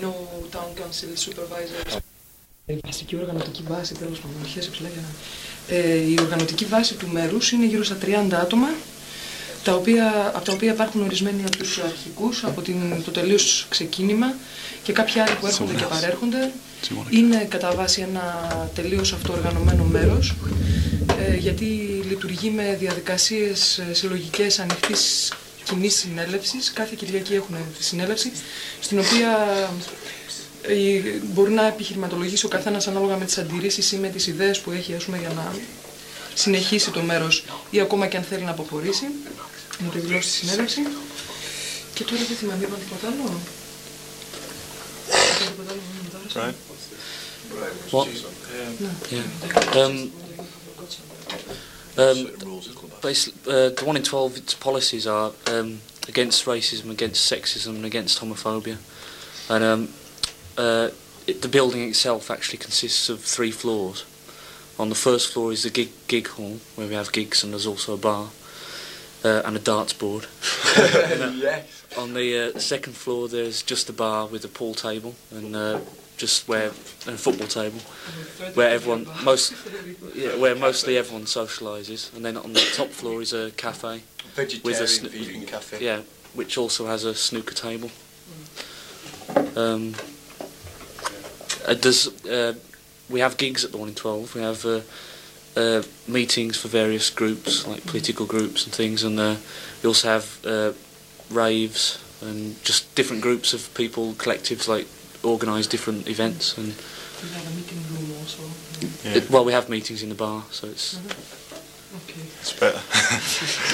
No town council supervisors. Η βασική οργανωτική βάση, τέλος πάντων, αρχές ψηλά για να... Ε, η οργανωτική βάση του μέρους είναι γύρω στα 30 άτομα, τα οποία, από τα οποία υπάρχουν ορισμένοι από τους αρχικούς, από την, το τελείως ξεκίνημα και κάποιοι άλλοι που έρχονται και παρέρχονται. Do you wanna- Είναι κατά βάση ένα τελείως αυτοοργανωμένο μέρος, ε, γιατί λειτουργεί με διαδικασίες ε, συλλογικές ανοιχτής κοινής συνέλευσης. Κάθε Κυριακή έχουν τη συνέλευση, στην οποία ε, μπορεί να επιχειρηματολογήσει ο καθένας ανάλογα με τις αντιρρήσεις ή με τις ιδέες που έχει ας πούμε, για να συνεχίσει το μέρος ή ακόμα και αν θέλει να αποχωρήσει. Να το δηλώσει στη συνέλευσης. Και τώρα δεν θυμάμαι, είπαν τίποτα άλλο. Είπαν What? Yeah. Um, um, basically, uh, the one in twelve its policies are um, against racism, against sexism, and against homophobia. And um, uh, it, the building itself actually consists of three floors. On the first floor is the gig, gig hall, where we have gigs, and there's also a bar uh, and a darts board. yes. On the uh, second floor, there's just a bar with a pool table and uh, just where and a football table where everyone most yeah, where mostly everyone socialises, and then on the top floor is a cafe with a sn- vegan cafe. yeah, which also has a snooker table. Um, uh, does uh, we have gigs at the one in twelve? We have uh, uh, meetings for various groups, like political groups and things, and uh, we also have uh, raves and just different groups of people, collectives like organise different events and. We have a meeting room also. It, well, we have meetings in the bar, so it's Okay. It's better.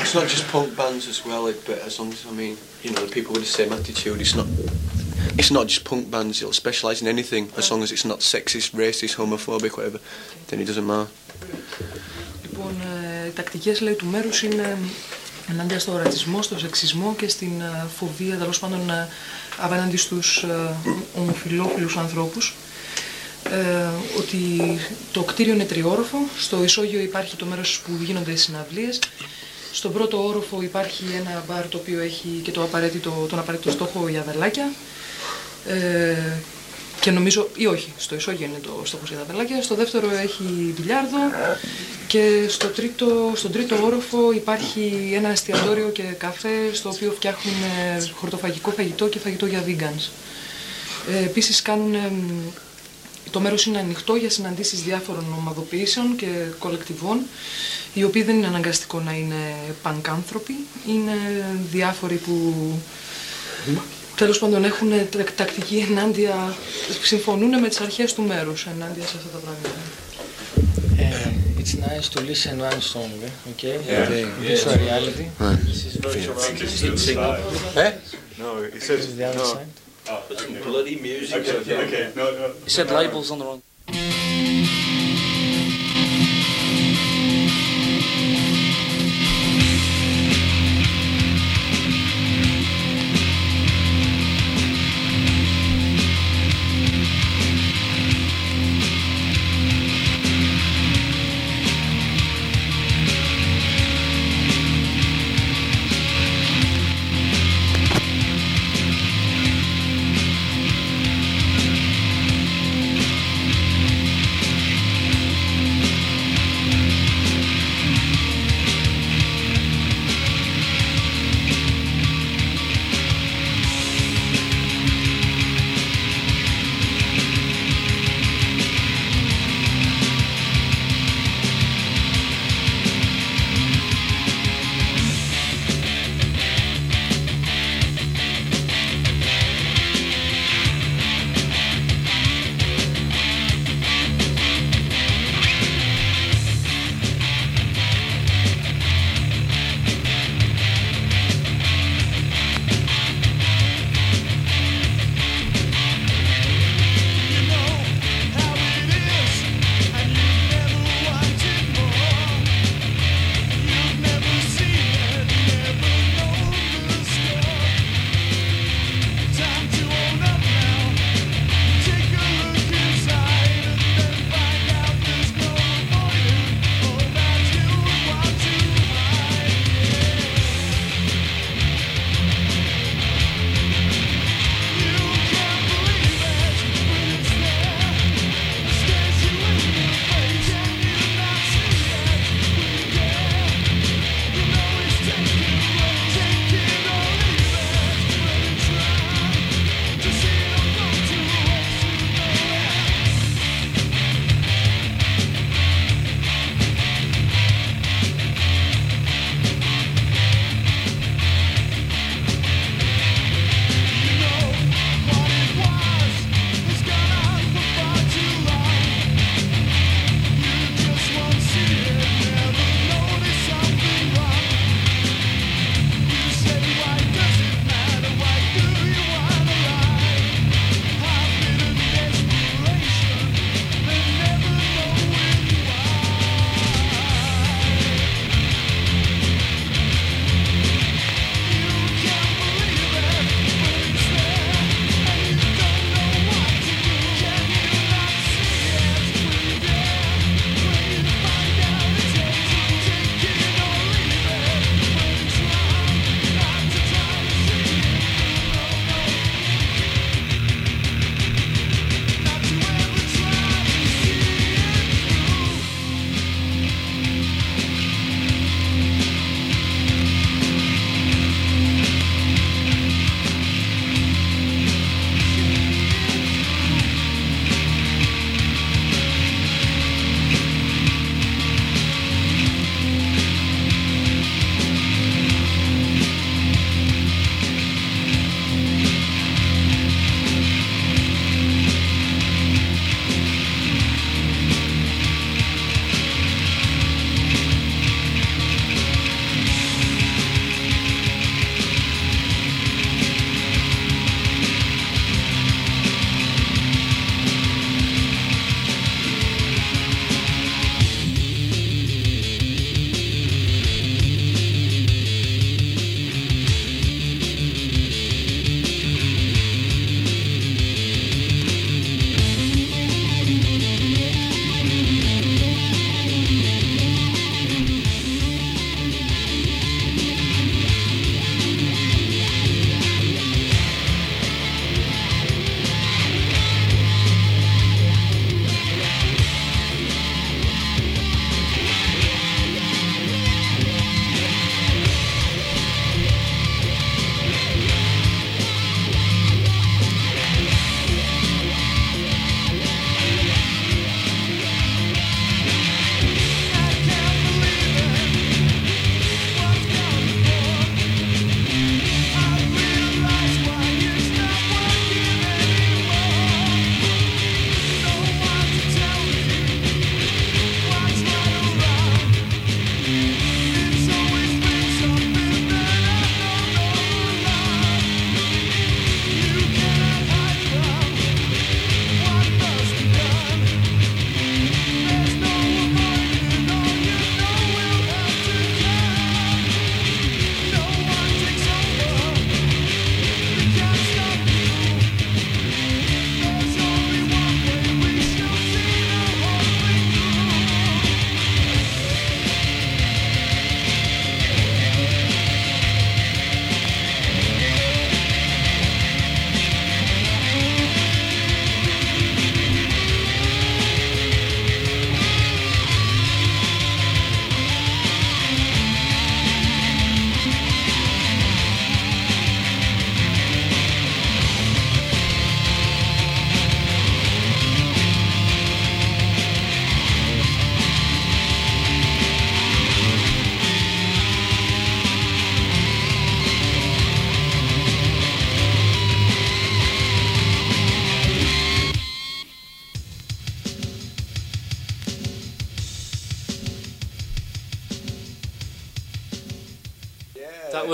It's not just punk bands as well, it, but as long as I mean, you know, the people with the same attitude. It's not. It's not just punk bands. It'll specialise in anything as long as it's not sexist, racist, homophobic, whatever. Then it doesn't matter. Λοιπόν, ε, οι τακτικές λέει του μέρους είναι ενάντια στο ρατσισμό, στο σεξισμό και στην ε, φοβία τέλο πάντων ε, απέναντι στους ε, ομοφιλόφιλους ανθρώπους. Ε, ότι το κτίριο είναι τριόροφο, στο ισόγειο υπάρχει το μέρος που γίνονται οι συναυλίες, στον πρώτο όροφο υπάρχει ένα μπαρ το οποίο έχει και το απαραίτητο, τον απαραίτητο στόχο για βελάκια. Ε, και νομίζω, ή όχι, στο ισόγειο είναι το στόχος για τα βελάκια. Στο δεύτερο έχει μπιλιάρδο και στο τρίτο, στον τρίτο όροφο υπάρχει ένα εστιατόριο και καφέ στο οποίο φτιάχνουν ε, χορτοφαγικό φαγητό και φαγητό για vegans. Ε, επίσης κάνουν, ε, το μέρος είναι ανοιχτό για συναντήσεις διάφορων ομαδοποιήσεων και κολεκτιβών οι οποίοι δεν είναι αναγκαστικό να είναι πανκάνθρωποι, είναι διάφοροι που τέλος πάντων έχουν τα- τακτική ενάντια, συμφωνούν με τις αρχές του μέρους ενάντια σε αυτά τα πράγματα. Uh, it's nice to listen one song, eh? okay? Yeah. This is reality. this is virtual reality. It's single. Eh? No, it This says is the other no. side. Bloody music. Okay, no, no. It said labels on the wrong.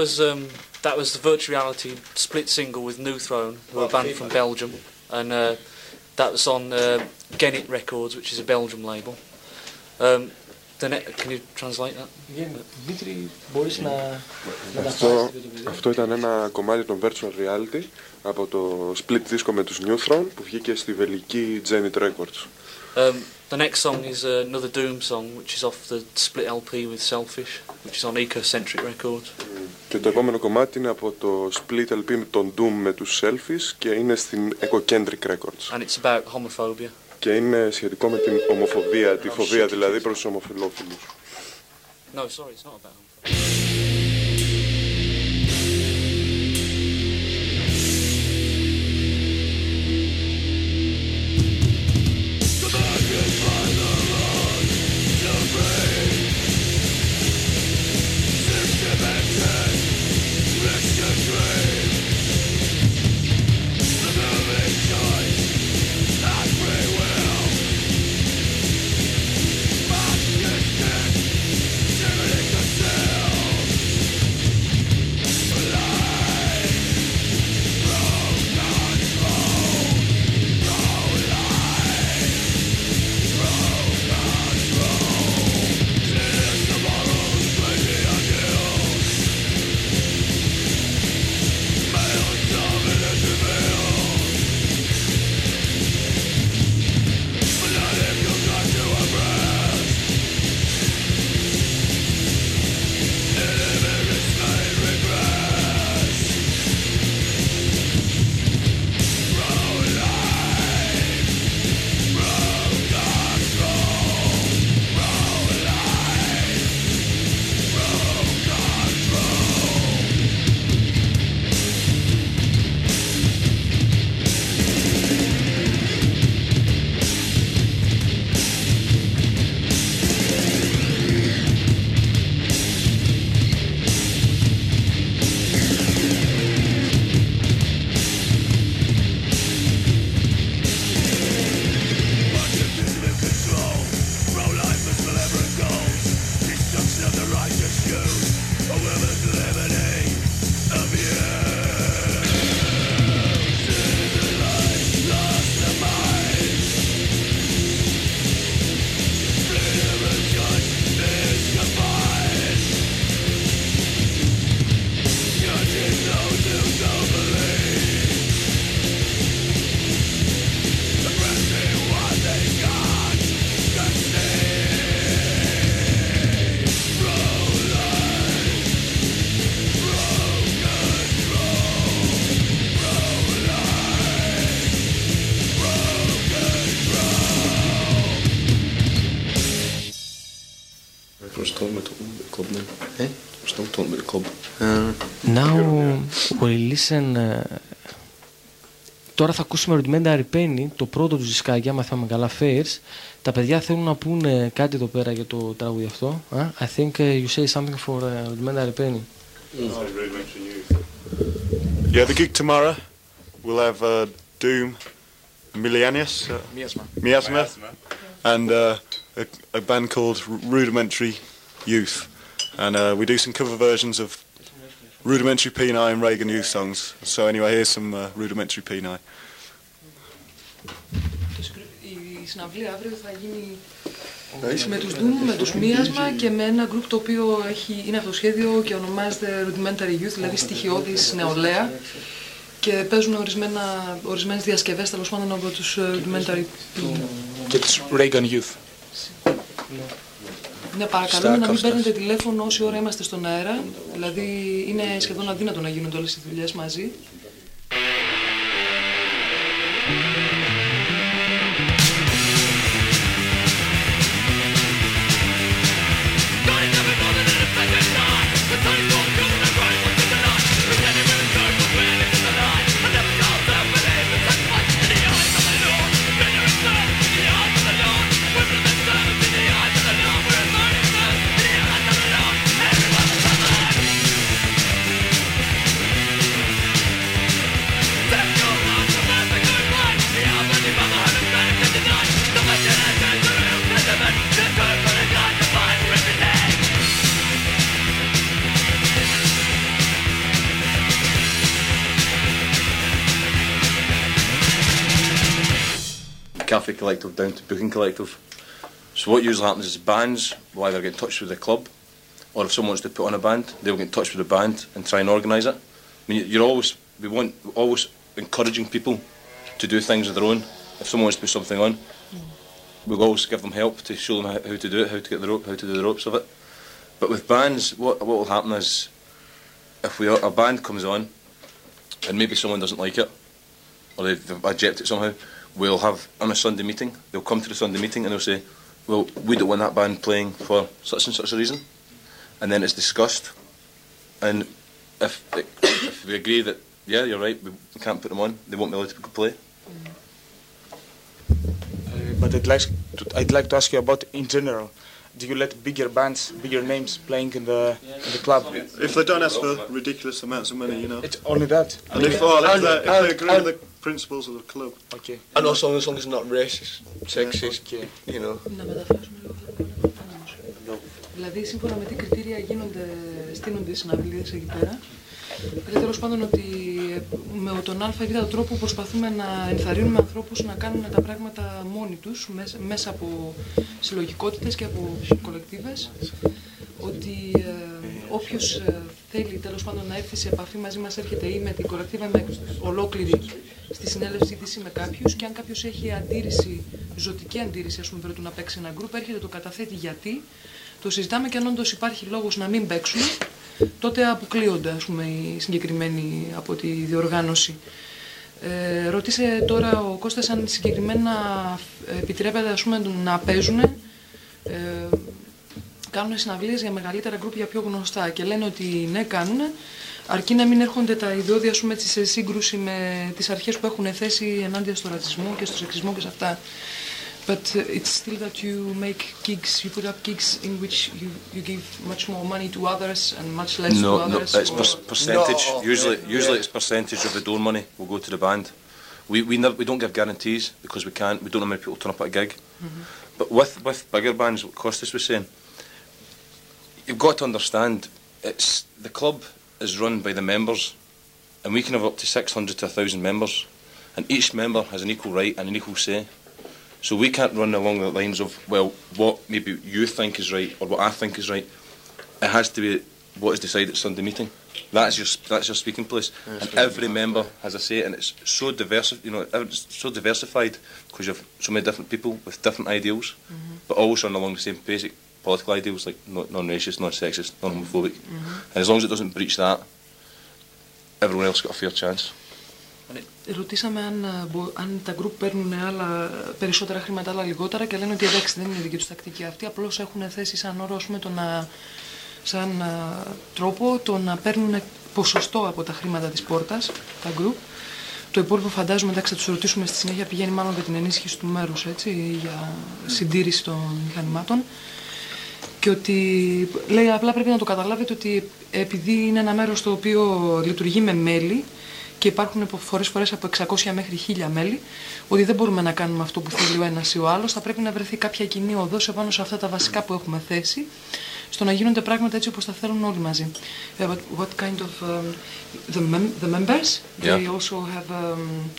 was um, that was the virtual reality split single with New Throne, who are a band from Belgium, and uh, that was on uh, Genit Records, which is a Belgium label. Um, the ne- can you translate that? Δημήτρη, μπορείς να Αυτό, μεταφράσεις το παιδί. αυτό ήταν ένα κομμάτι των Virtual Reality από το split δίσκο με τους New Throne που βγήκε στη βελική Zenit Records. Um, the next song is uh, another Doom song, which is off the split LP with Selfish, which is on Ecocentric Records. Και το επόμενο κομμάτι είναι από το split LP με τον Doom με τους Selfies και είναι στην Ecocentric Records. And it's about homophobia. Και είναι σχετικό με την ομοφοβία, τη φοβία δηλαδή προς τους ομοφιλόφιλους. No, sorry, it's not about we listen... ε, Τώρα θα ακούσουμε Rudimentary Penny, το πρώτο του δισκάκι, άμα θυμάμαι καλά, Fairs. Τα παιδιά θέλουν να πούνε κάτι εδώ πέρα για το τραγούδι αυτό. Α? I think uh, you say something for uh, Rudimentary Penny. Yeah, the gig tomorrow, we'll have uh, Doom, Milianius, uh, Miasma. Miasma, and uh, a, a band called Rudimentary Youth. And uh, we do some cover versions of Rudimentary P9 and Reagan Youth songs. So anyway, here's some uh, Rudimentary P9. Το script- Η συναυλία αύριο θα γίνει με τους Doom, με τους Μίασμα και με ένα group το οποίο έχει, είναι αυτοσχέδιο και ονομάζεται Rudimentary Youth, δηλαδή στοιχειώδης νεολαία και παίζουν ορισμένα, ορισμένες διασκευές τέλος πάντων από τους ε, Rudimentary Και τους Reagan Youth. Ναι, παρακαλούμε να μην παίρνετε τηλέφωνο όση ώρα είμαστε στον αέρα. Δηλαδή είναι σχεδόν αδύνατο να γίνονται όλες οι δουλειές μαζί. Down to Booking Collective. So what usually happens is bands will either get in touch with the club, or if someone wants to put on a band, they'll get in touch with the band and try and organise it. I mean, you're always we want always encouraging people to do things of their own. If someone wants to put something on, we'll always give them help to show them how, to do it, how to get the rope, how to do the ropes of it. But with bands, what what will happen is if we a band comes on and maybe someone doesn't like it or they've, they've ejected it somehow, we'll have on a Sunday meeting. They'll come to the Sunday meeting and they'll say, "Well, we don't want that band playing for such and such a reason," and then it's discussed. And if if we agree that yeah, you're right, we we can't put them on, they won't be allowed to play. Uh, but I'd like to, I'd like to ask you about in general. Do you let bigger bands, bigger names playing in the in the club? If they don't ask for ridiculous amounts of money, you know. It's only that. And if, well, if, And- they, if they agree and- with the principles of the club. Okay. And also as long as it's not racist, sexist, Okay. you know. Να μεταφράσουμε λίγο αυτό. Δηλαδή, σύμφωνα με τι κριτήρια γίνονται, στείνονται οι συναυλίες εκεί πέρα. Δηλαδή, τέλο πάντων, ότι με τον α ή β τρόπο προσπαθούμε να ενθαρρύνουμε ανθρώπους να κάνουν τα πράγματα μόνοι τους, μέσα, μέσα από συλλογικότητες και από κολεκτίβες. Ότι ε, όποιος ε, θέλει τέλος πάντων να έρθει σε επαφή μαζί μας έρχεται ή με την κολεκτίβα με ολόκληρη στη συνέλευση της ή με κάποιους. Και αν κάποιος έχει αντίρρηση, ζωτική αντίρρηση ας πούμε πρέπει να παίξει ένα γκρουπ έρχεται το καταθέτει γιατί. Το συζητάμε και αν όντως υπάρχει λόγος να μην παίξουν τότε αποκλείονται ας πούμε, οι συγκεκριμένοι από τη διοργάνωση. Ε, ρώτησε τώρα ο Κώστας αν συγκεκριμένα επιτρέπεται ας πούμε, να παίζουν ε, κάνουν συναυλίες για μεγαλύτερα γκρουπ για πιο γνωστά και λένε ότι ναι κάνουν αρκεί να μην έρχονται τα ιδιώδη ας πούμε, έτσι, σε σύγκρουση με τις αρχές που έχουν θέσει ενάντια στο ρατσισμό και στο σεξισμό και σε αυτά. But uh, it's still that you make gigs, you put up gigs in which you, you give much more money to others and much less No, to no, others. it's per- percentage. No. Usually, usually it's percentage of the door money will go to the band. We we never, we don't give guarantees because we can't. We don't know how many people turn up at a gig. But with with bigger bands, what Costas was saying, you've got to understand it's the club is run by the members, and we can have up to six hundred to thousand members, and each member has an equal right and an equal say. So we can't run along the lines of well, what maybe you think is right or what I think is right. It has to be what is decided at Sunday meeting. That's your that's your speaking place, and every member has a say, and it's so diverse. You know, it's so diversified because you have so many different people with different ideals, mm-hmm. but always run along the same basic political ideals like non-racist, non-sexist, non-homophobic. Mm-hmm. And as long as it doesn't breach that, everyone else got a fair chance. Ρωτήσαμε αν, α, μπο- αν τα group παίρνουν άλλα, περισσότερα χρήματα, άλλα λιγότερα και λένε ότι εντάξει δεν είναι δική τους τακτική αυτή, απλώς έχουν θέσει σαν όρο, ας πούμε, το να, σαν α, τρόπο το να παίρνουν ποσοστό από τα χρήματα της πόρτας, τα group. Το υπόλοιπο φαντάζομαι, εντάξει θα τους ρωτήσουμε στη συνέχεια, πηγαίνει μάλλον για την ενίσχυση του μέρους, έτσι, για συντήρηση των μηχανημάτων. Και ότι λέει απλά πρέπει να το καταλάβετε ότι επειδή είναι ένα μέρος το οποίο λειτουργεί με μέλη και υπάρχουν φορές φορές από 600 μέχρι 1000 μέλη, ότι δεν μπορούμε να κάνουμε αυτό που θέλει ο ένας ή ο άλλος, θα πρέπει να βρεθεί κάποια κοινή οδός επάνω σε αυτά τα βασικά που έχουμε θέσει, στο να γίνονται πράγματα έτσι όπως τα θέλουν όλοι μαζί. Yeah, but what kind of um, the, mem the members? Yeah. They also have um,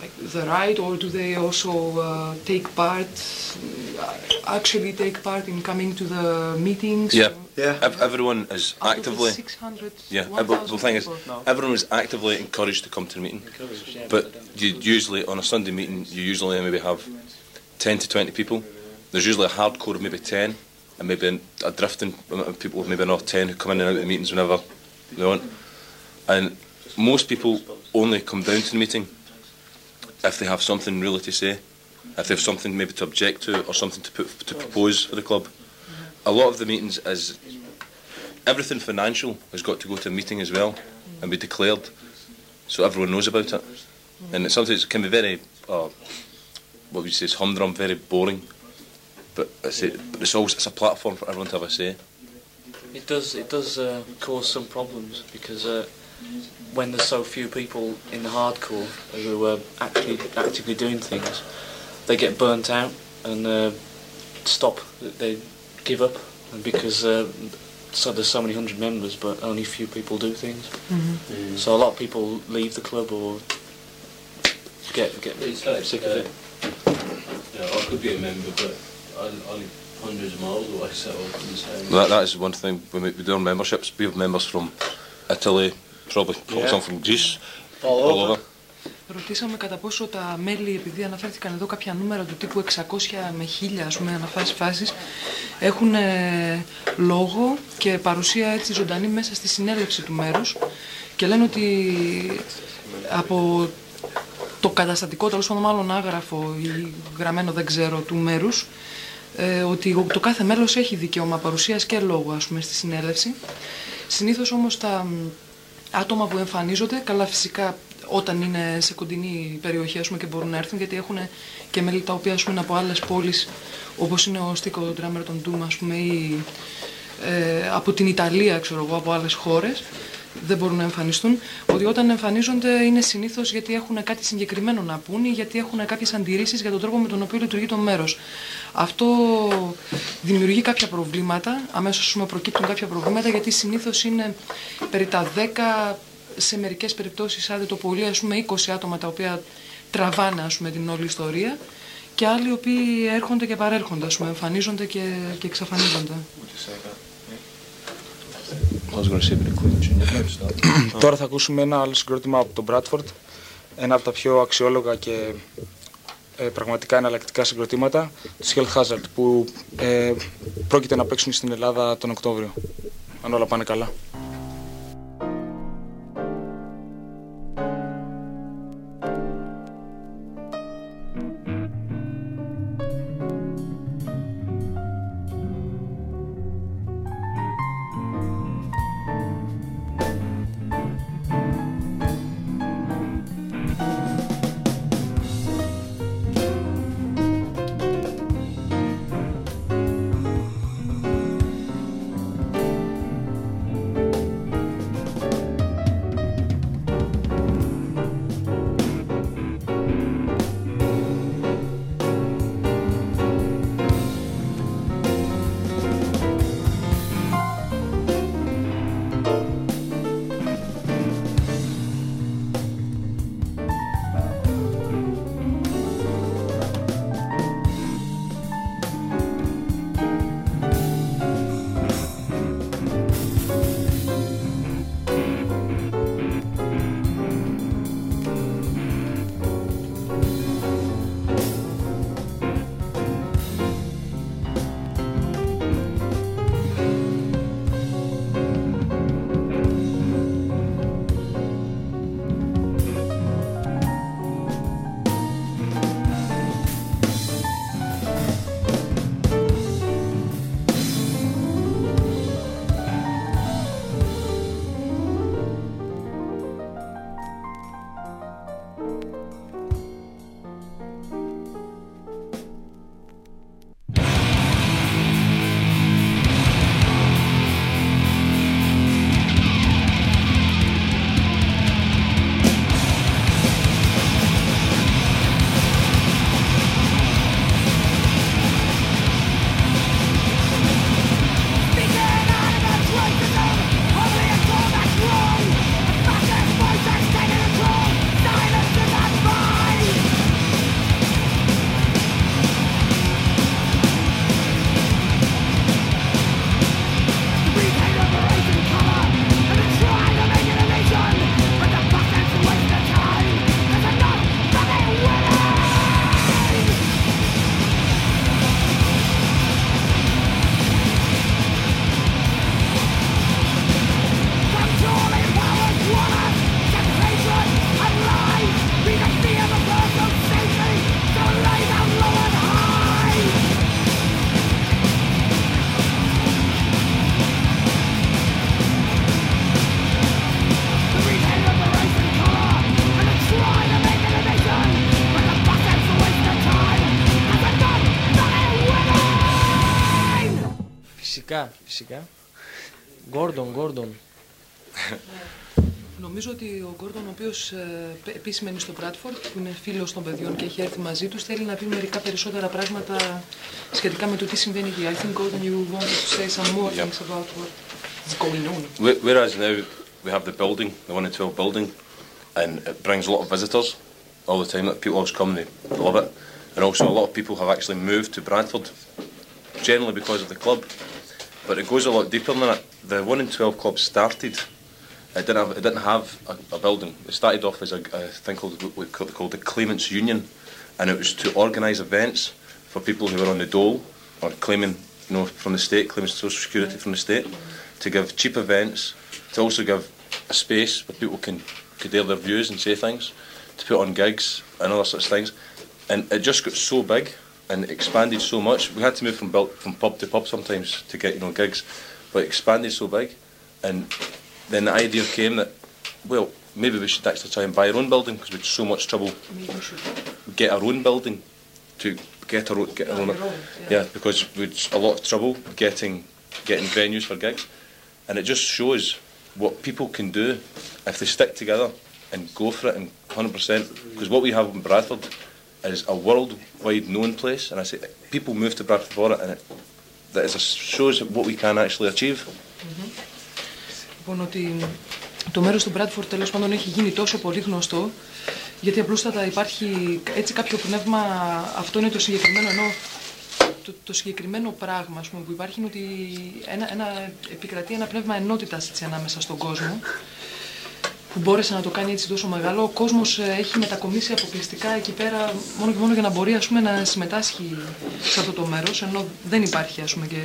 like the right, or do they also uh, take part, uh, actually take part in coming to the meetings? Yeah. or- Yeah. Ev- everyone is Out of the actively. 600, Yeah, 1000 but the thing is, people. everyone is actively encouraged to come to the meeting. But you usually, on a Sunday meeting, you usually maybe have 10 to 20 people. There's usually a hardcore of maybe 10, and maybe a drifting amount of people, maybe another 10 who come in and out of the meetings whenever they want. And most people only come down to the meeting if they have something really to say, if they have something maybe to object to or something to put to propose for the club. A lot of the meetings is everything financial has got to go to a meeting as well and be declared, so everyone knows about it. And it sometimes it can be very, uh, what we say is humdrum, very boring. But it's, a, but it's always it's a platform for everyone to have a say. It does. It does uh, cause some problems because uh, when there's so few people in the hardcore who are actually actively doing things, they get burnt out and uh, stop. They give up because uh, so there's so many hundred members, but only few people do things. So a lot of people leave the club or get get sick of it. Yeah, I could be a member, but I- only hundreds of miles away, so I couldn't say. That, that is one thing we, we do our memberships. We have members from Italy, probably, probably Yeah. some from Greece, All all over. over. Ρωτήσαμε κατά πόσο τα μέλη, επειδή αναφέρθηκαν εδώ κάποια νούμερα του τύπου 600 με 1000 ας πούμε αναφάσεις φάσεις, έχουν ε, λόγο και παρουσία έτσι ζωντανή μέσα στη συνέλευση του μέρους και λένε ότι από το καταστατικό, τέλος πάντων μάλλον άγραφο ή γραμμένο δεν ξέρω του μέρους, ε, ότι το κάθε μέλος έχει δικαίωμα παρουσίας και λόγου ας πούμε στη συνέλευση. Συνήθως όμως τα μ, άτομα που εμφανίζονται, καλά φυσικά όταν είναι σε κοντινή περιοχή ας πούμε, και μπορούν να έρθουν, γιατί έχουν και μέλη τα οποία ας πούμε, είναι από άλλες πόλεις, όπως είναι ο Στίκο Ντράμερ των Doom, ας πούμε, ή ε, από την Ιταλία, ξέρω εγώ, από άλλες χώρες, δεν μπορούν να εμφανιστούν, ότι όταν εμφανίζονται είναι συνήθως γιατί έχουν κάτι συγκεκριμένο να πούν ή γιατί έχουν κάποιες αντιρρήσεις για τον τρόπο με τον οποίο λειτουργεί το μέρος. Αυτό δημιουργεί κάποια προβλήματα, αμέσως ας πούμε, προκύπτουν κάποια προβλήματα γιατί συνήθως είναι περί τα 10 σε μερικές περιπτώσεις άντε το πολύ ας πούμε 20 άτομα τα οποία τραβάνε ας πούμε την όλη ιστορία και άλλοι οι οποίοι έρχονται και παρέρχονται, ας πούμε, εμφανίζονται και, και εξαφανίζονται. I was going to say, but it couldn't change. Τώρα θα ακούσουμε ένα άλλο συγκρότημα από τον Bradford, ένα από τα πιο αξιόλογα και ε, πραγματικά εναλλακτικά συγκροτήματα, του Hell Hazard, που ε, πρόκειται να παίξουν στην Ελλάδα τον Οκτώβριο, αν όλα πάνε καλά. Φυσικά, φυσικά. Γκόρντον, Γκόρντον. Νομίζω ότι ο Γκόρντον, ο οποίο επίση μένει στο Bradford, που είναι φίλο των παιδιών και έχει έρθει μαζί του, θέλει να πει μερικά περισσότερα πράγματα σχετικά με το τι συμβαίνει εκεί. I think, Gordon, you wanted to say some more Yep. things about what is going on. Whe- Whereas now we have the building, the 1 in 12 building, and it brings a lot of visitors all the time. Like people always come, they love it. and also a lot of people have actually moved to Bradford, generally because of the club. But it goes a lot deeper than that. The one in twelve club started. It didn't have. It didn't have a, a building. It started off as a, a thing called what called called the Claimants Union, and it was to organise events for people who were on the dole or claiming, you know, from the state, claiming social security from the state, to give cheap events, to also give a space where people can could air their views and say things, to put on gigs and other such things, and it just got so big and expanded so much. We had to move from built, from pub to pub sometimes to get you know gigs, but it expanded so big, and then the idea came that well maybe we should actually try and buy our own building because we had so much trouble get our own building to get our own, get our own, yeah. because we had a lot of trouble getting getting venues for gigs, and it just shows what people can do if they stick together and go for it and 100%. Because what we have in Bradford is a worldwide known place, and I say people move to Bradford for it, and it that is a, shows what we can actually achieve. Λοιπόν, ότι το μέρος του Bradford τέλος πάντων έχει γίνει τόσο πολύ γνωστό, γιατί απλούστατα υπάρχει έτσι κάποιο πνεύμα, αυτό είναι το συγκεκριμένο, ενώ το, το συγκεκριμένο πράγμα ας πούμε, που υπάρχει είναι ότι ένα, ένα, επικρατεί ένα πνεύμα ενότητας έτσι, ανάμεσα στον κόσμο, που μπόρεσε να το κάνει έτσι τόσο μεγάλο. Ο κόσμος ε, έχει μετακομίσει αποκλειστικά εκεί πέρα μόνο και μόνο για να μπορεί ας πούμε, να συμμετάσχει σε αυτό το μέρος, ενώ δεν υπάρχει ας πούμε, και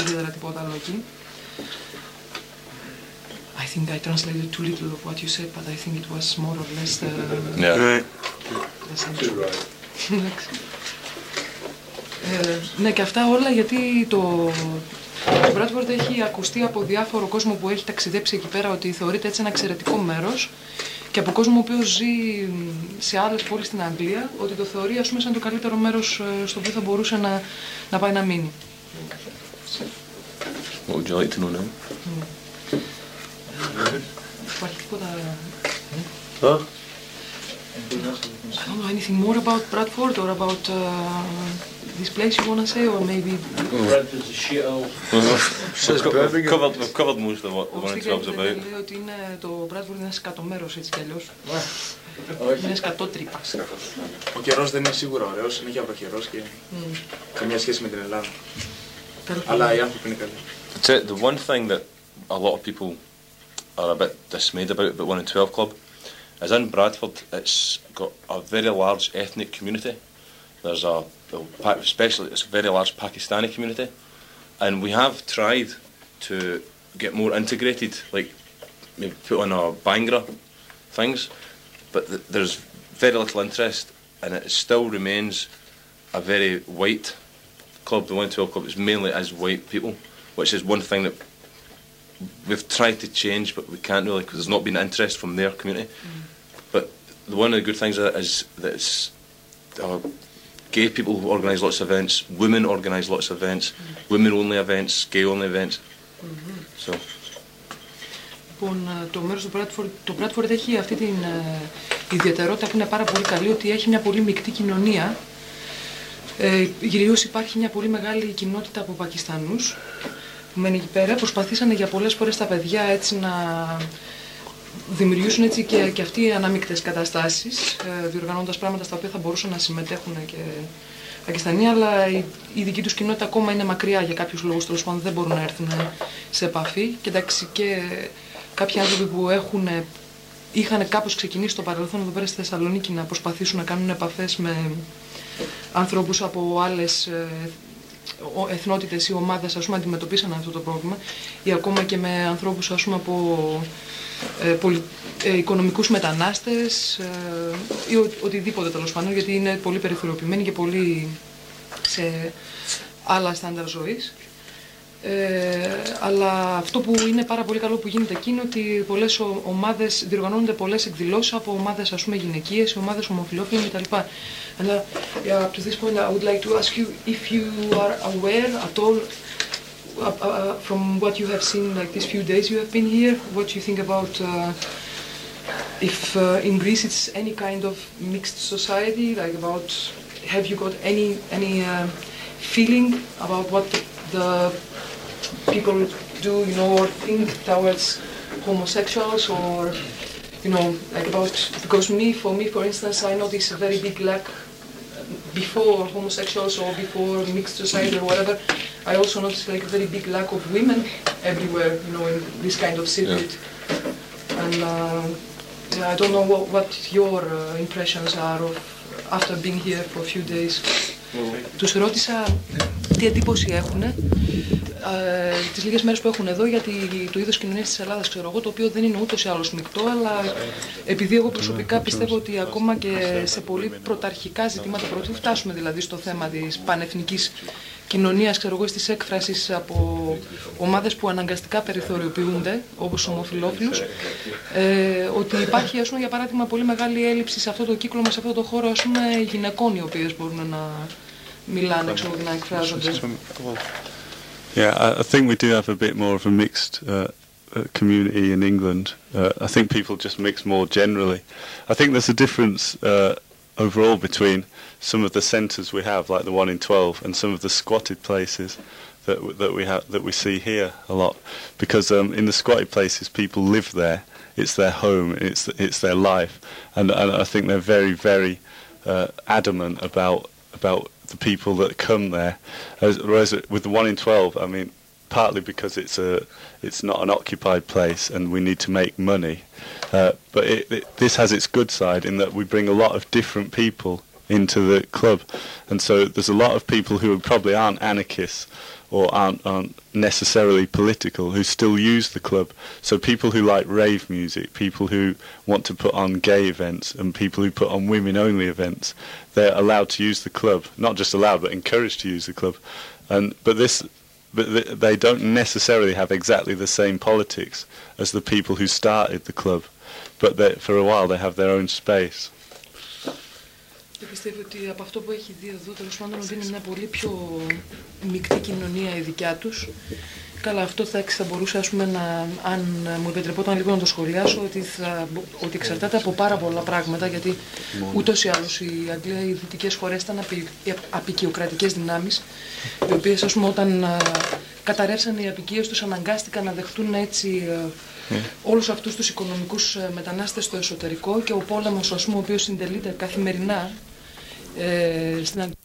ιδιαίτερα τίποτα άλλο εκεί. I think I translated too little of what you said, but I think it was more or less the... Yeah. the central. Εντάξει. Ε, ναι, και αυτά όλα γιατί το, το Bradford έχει ακουστεί από διάφορο κόσμο που έχει ταξιδέψει εκεί πέρα ότι θεωρείται έτσι ένα εξαιρετικό μέρος και από κόσμο ο οποίος ζει σε άλλες πόλεις στην Αγγλία ότι το θεωρεί ας πούμε σαν το καλύτερο μέρος ε, στο οποίο θα μπορούσε να, να πάει να μείνει. What would you like to know now? Υπάρχει τίποτα... Huh? I don't know anything more about Bradford or about uh, this place you want to say or maybe... Bradford's a shithole. we've, covered, we've covered most of what the Ο one in Στίγκεν 12's about. λέει ότι είναι, το Bradford είναι ένα σκατομέρος έτσι κι αλλιώς. Είναι σκατότρυπα. Ο καιρό δεν είναι σίγουρα ωραίο, είναι και βροχερό και Μμ. καμία σχέση με την Ελλάδα. Τέλος Αλλά πάντων. οι άνθρωποι είναι καλοί. That's it. The one thing that a lot of people are a bit dismayed about about one in twelve club is in Bradford. It's got a very large ethnic community. There's a, especially it's a very large Pakistani community, and we have tried to get more integrated, like maybe put on a Bangra things, but th- there's very little interest, and it still remains a very white club. The one in club is mainly as white people, which is one thing that we've tried to change, but we can't really because there's not been interest from their community. The, one of the good things of it is that it's uh, gay people who organise lots of events, women organise lots of events, women-only events, gay-only events. So Λοιπόν, ε, το μέρος του Bradford, το Bradford έχει αυτή την ε, ιδιαιτερότητα που είναι πάρα πολύ καλή, ότι έχει μια πολύ μεικτή κοινωνία. Ε, γυρίως υπάρχει μια πολύ μεγάλη κοινότητα από Πακιστανούς που μένει εκεί πέρα. Προσπαθήσανε για πολλές φορές τα παιδιά έτσι να δημιουργήσουν έτσι και, και αυτοί ανάμεικτες καταστάσεις, ε, διοργανώντας πράγματα στα οποία θα μπορούσαν να συμμετέχουν και Πακιστανοί, αλλά η, η δική τους κοινότητα ακόμα είναι μακριά για κάποιους λόγους, τέλος πάντων δεν μπορούν να έρθουν σε επαφή. Και εντάξει και κάποιοι άνθρωποι που έχουν, είχαν κάπως ξεκινήσει στο παρελθόν εδώ πέρα στη Θεσσαλονίκη να προσπαθήσουν να κάνουν επαφές με ανθρώπους από άλλες ε, ο- εθνότητες ή ομάδες ας πούμε αντιμετωπίσαν αυτό το πρόβλημα ή ακόμα και με ανθρώπους ας πούμε από ε, πολι... ε, οικονομικούς μετανάστες ε, ή ο- οτιδήποτε τέλος πάντων γιατί είναι πολύ περιθωριοποιημένοι και πολύ σε άλλα στάνταρ ζωής. Ε, αλλά αυτό που είναι πάρα πολύ καλό που γίνεται εκεί είναι ότι πολλές ο- ομάδες, διοργανώνονται πολλές εκδηλώσεις από ομάδες ας πούμε γυναικείες, ομάδες ομοφιλόφιλων κτλ. And uh, yeah, up to this point I would like to ask you if you are aware at all uh, uh, from what you have seen like these few days you have been here, what you think about uh, if uh, in Greece it's any kind of mixed society, like about have you got any any uh, feeling about what the, the people do, you know, or think towards homosexuals or you know, like about because me, for me, for instance, I notice a very big lack, before homosexuals or before mixed society or whatever, I also noticed like a very big lack of women everywhere, you know, in this kind of city. And uh, yeah, I don't know what, what your uh, impressions are of after being here for a few days. Τους ρώτησα τι εντύπωση έχουν ε, τις λίγες μέρες που έχουν εδώ γιατί το είδος κοινωνίας της Ελλάδας ξέρω εγώ το οποίο δεν είναι ούτως ή άλλως μεικτό αλλά επειδή εγώ προσωπικά πιστεύω ότι ακόμα και σε πολύ πρωταρχικά ζητήματα πρωτού φτάσουμε δηλαδή στο θέμα της πανεθνικής κοινωνίας ξέρω εγώ στις έκφρασεις από ομάδες που αναγκαστικά περιθωριοποιούνται όπως ομοφιλόφιλους ε, ότι υπάρχει ας πούμε, για παράδειγμα πολύ μεγάλη έλλειψη σε αυτό το κύκλο μας, σε αυτό το χώρο ας πούμε, γυναικών οι οποίες μπορούν να Yeah, I, I think we do have a bit more of a mixed uh, uh, community in England. Uh, I think people just mix more generally. I think there's a difference uh, overall between some of the centres we have, like the one in 12, and some of the squatted places that that we have that we see here a lot, because um, in the squatted places people live there. It's their home. It's it's their life, and, and I think they're very very uh, adamant about about the people that come there. As, whereas with the one in 12, I mean, partly because it's a it's not an occupied place and we need to make money, uh, but it, it, this has its good side in that we bring a lot of different people into the club, and so there's a lot of people who probably aren't anarchists or aren't, aren't necessarily political who still use the club. So people who like rave music, people who want to put on gay events, and people who put on women-only events, they're allowed to use the club. Not just allowed, but encouraged to use the club. And but this, but th- they don't necessarily have exactly the same politics as the people who started the club. But for a while, they have their own space. Και πιστεύω ότι από αυτό που έχει δει εδώ, τέλος πάντων, ότι είναι μια πολύ πιο μεικτή κοινωνία η δικιά τους. Καλά, αυτό θα, θα μπορούσα, ας πούμε, να, αν μου επιτρεπόταν λίγο να το σχολιάσω, ότι, θα, ότι εξαρτάται από πάρα πολλά πράγματα, γιατί ούτως ή άλλως η Αγγλία, οι δυτικές χώρες ήταν απει, απεικιοκρατικές δυνάμεις, οι οποίες, ας πούμε, όταν α, καταρρεύσαν οι απικίες τους, αναγκάστηκαν να δεχτούν έτσι ε, όλους αυτούς τους οικονομικούς ε, μετανάστες στο εσωτερικό και ο πόλεμος, ας πούμε, ο οποίος συντελείται καθημερινά ε, στην Αγγλία